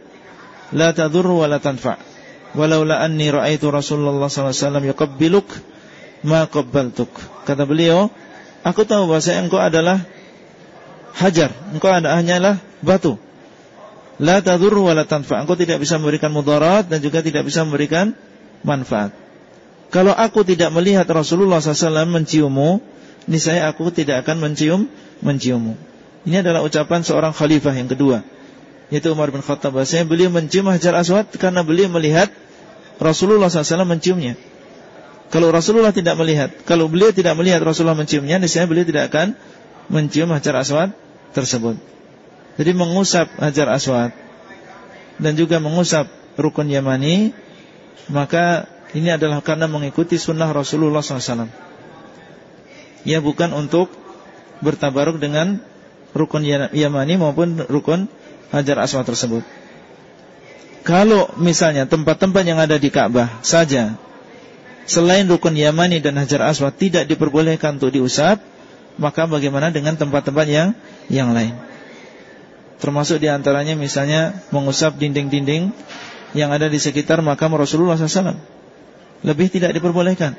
la tadur wa la tanfa'. Walaula anni ra'aitu Rasulullah sallallahu alaihi wasallam yuqabbiluk ma qabbaltuk." Kata beliau, "Aku tahu bahwa engkau adalah hajar, engkau hanyalah batu. La tadur wa la tanfa'. Engkau tidak bisa memberikan mudarat dan juga tidak bisa memberikan manfaat." Kalau aku tidak melihat Rasulullah SAW menciummu niscaya aku tidak akan mencium menciummu. Ini adalah ucapan seorang khalifah yang kedua, yaitu Umar bin Khattab. Bahasanya beliau mencium Hajar Aswad karena beliau melihat Rasulullah SAW menciumnya. Kalau Rasulullah tidak melihat, kalau beliau tidak melihat Rasulullah menciumnya, niscaya beliau tidak akan mencium Hajar Aswad tersebut. Jadi mengusap Hajar Aswad dan juga mengusap rukun Yamani, maka ini adalah karena mengikuti sunnah Rasulullah SAW. Ya bukan untuk bertabaruk dengan rukun Yamani maupun rukun Hajar Aswad tersebut. Kalau misalnya tempat-tempat yang ada di Ka'bah saja selain rukun Yamani dan Hajar Aswad tidak diperbolehkan untuk diusap, maka bagaimana dengan tempat-tempat yang yang lain? Termasuk di antaranya misalnya mengusap dinding-dinding yang ada di sekitar makam Rasulullah SAW. Lebih tidak diperbolehkan.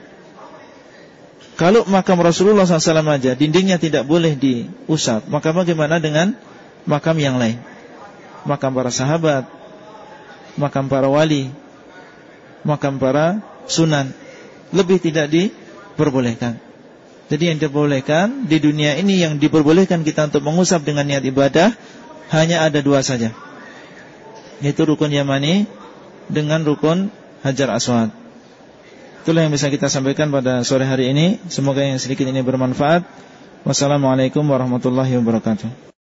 Kalau makam Rasulullah SAW aja dindingnya tidak boleh diusap, maka bagaimana dengan makam yang lain? Makam para sahabat, makam para wali, makam para sunan lebih tidak diperbolehkan. Jadi yang diperbolehkan di dunia ini yang diperbolehkan kita untuk mengusap dengan niat ibadah hanya ada dua saja. Yaitu rukun Yamani dengan rukun Hajar Aswad. Itulah yang bisa kita sampaikan pada sore hari ini. Semoga yang sedikit ini bermanfaat. Wassalamualaikum warahmatullahi wabarakatuh.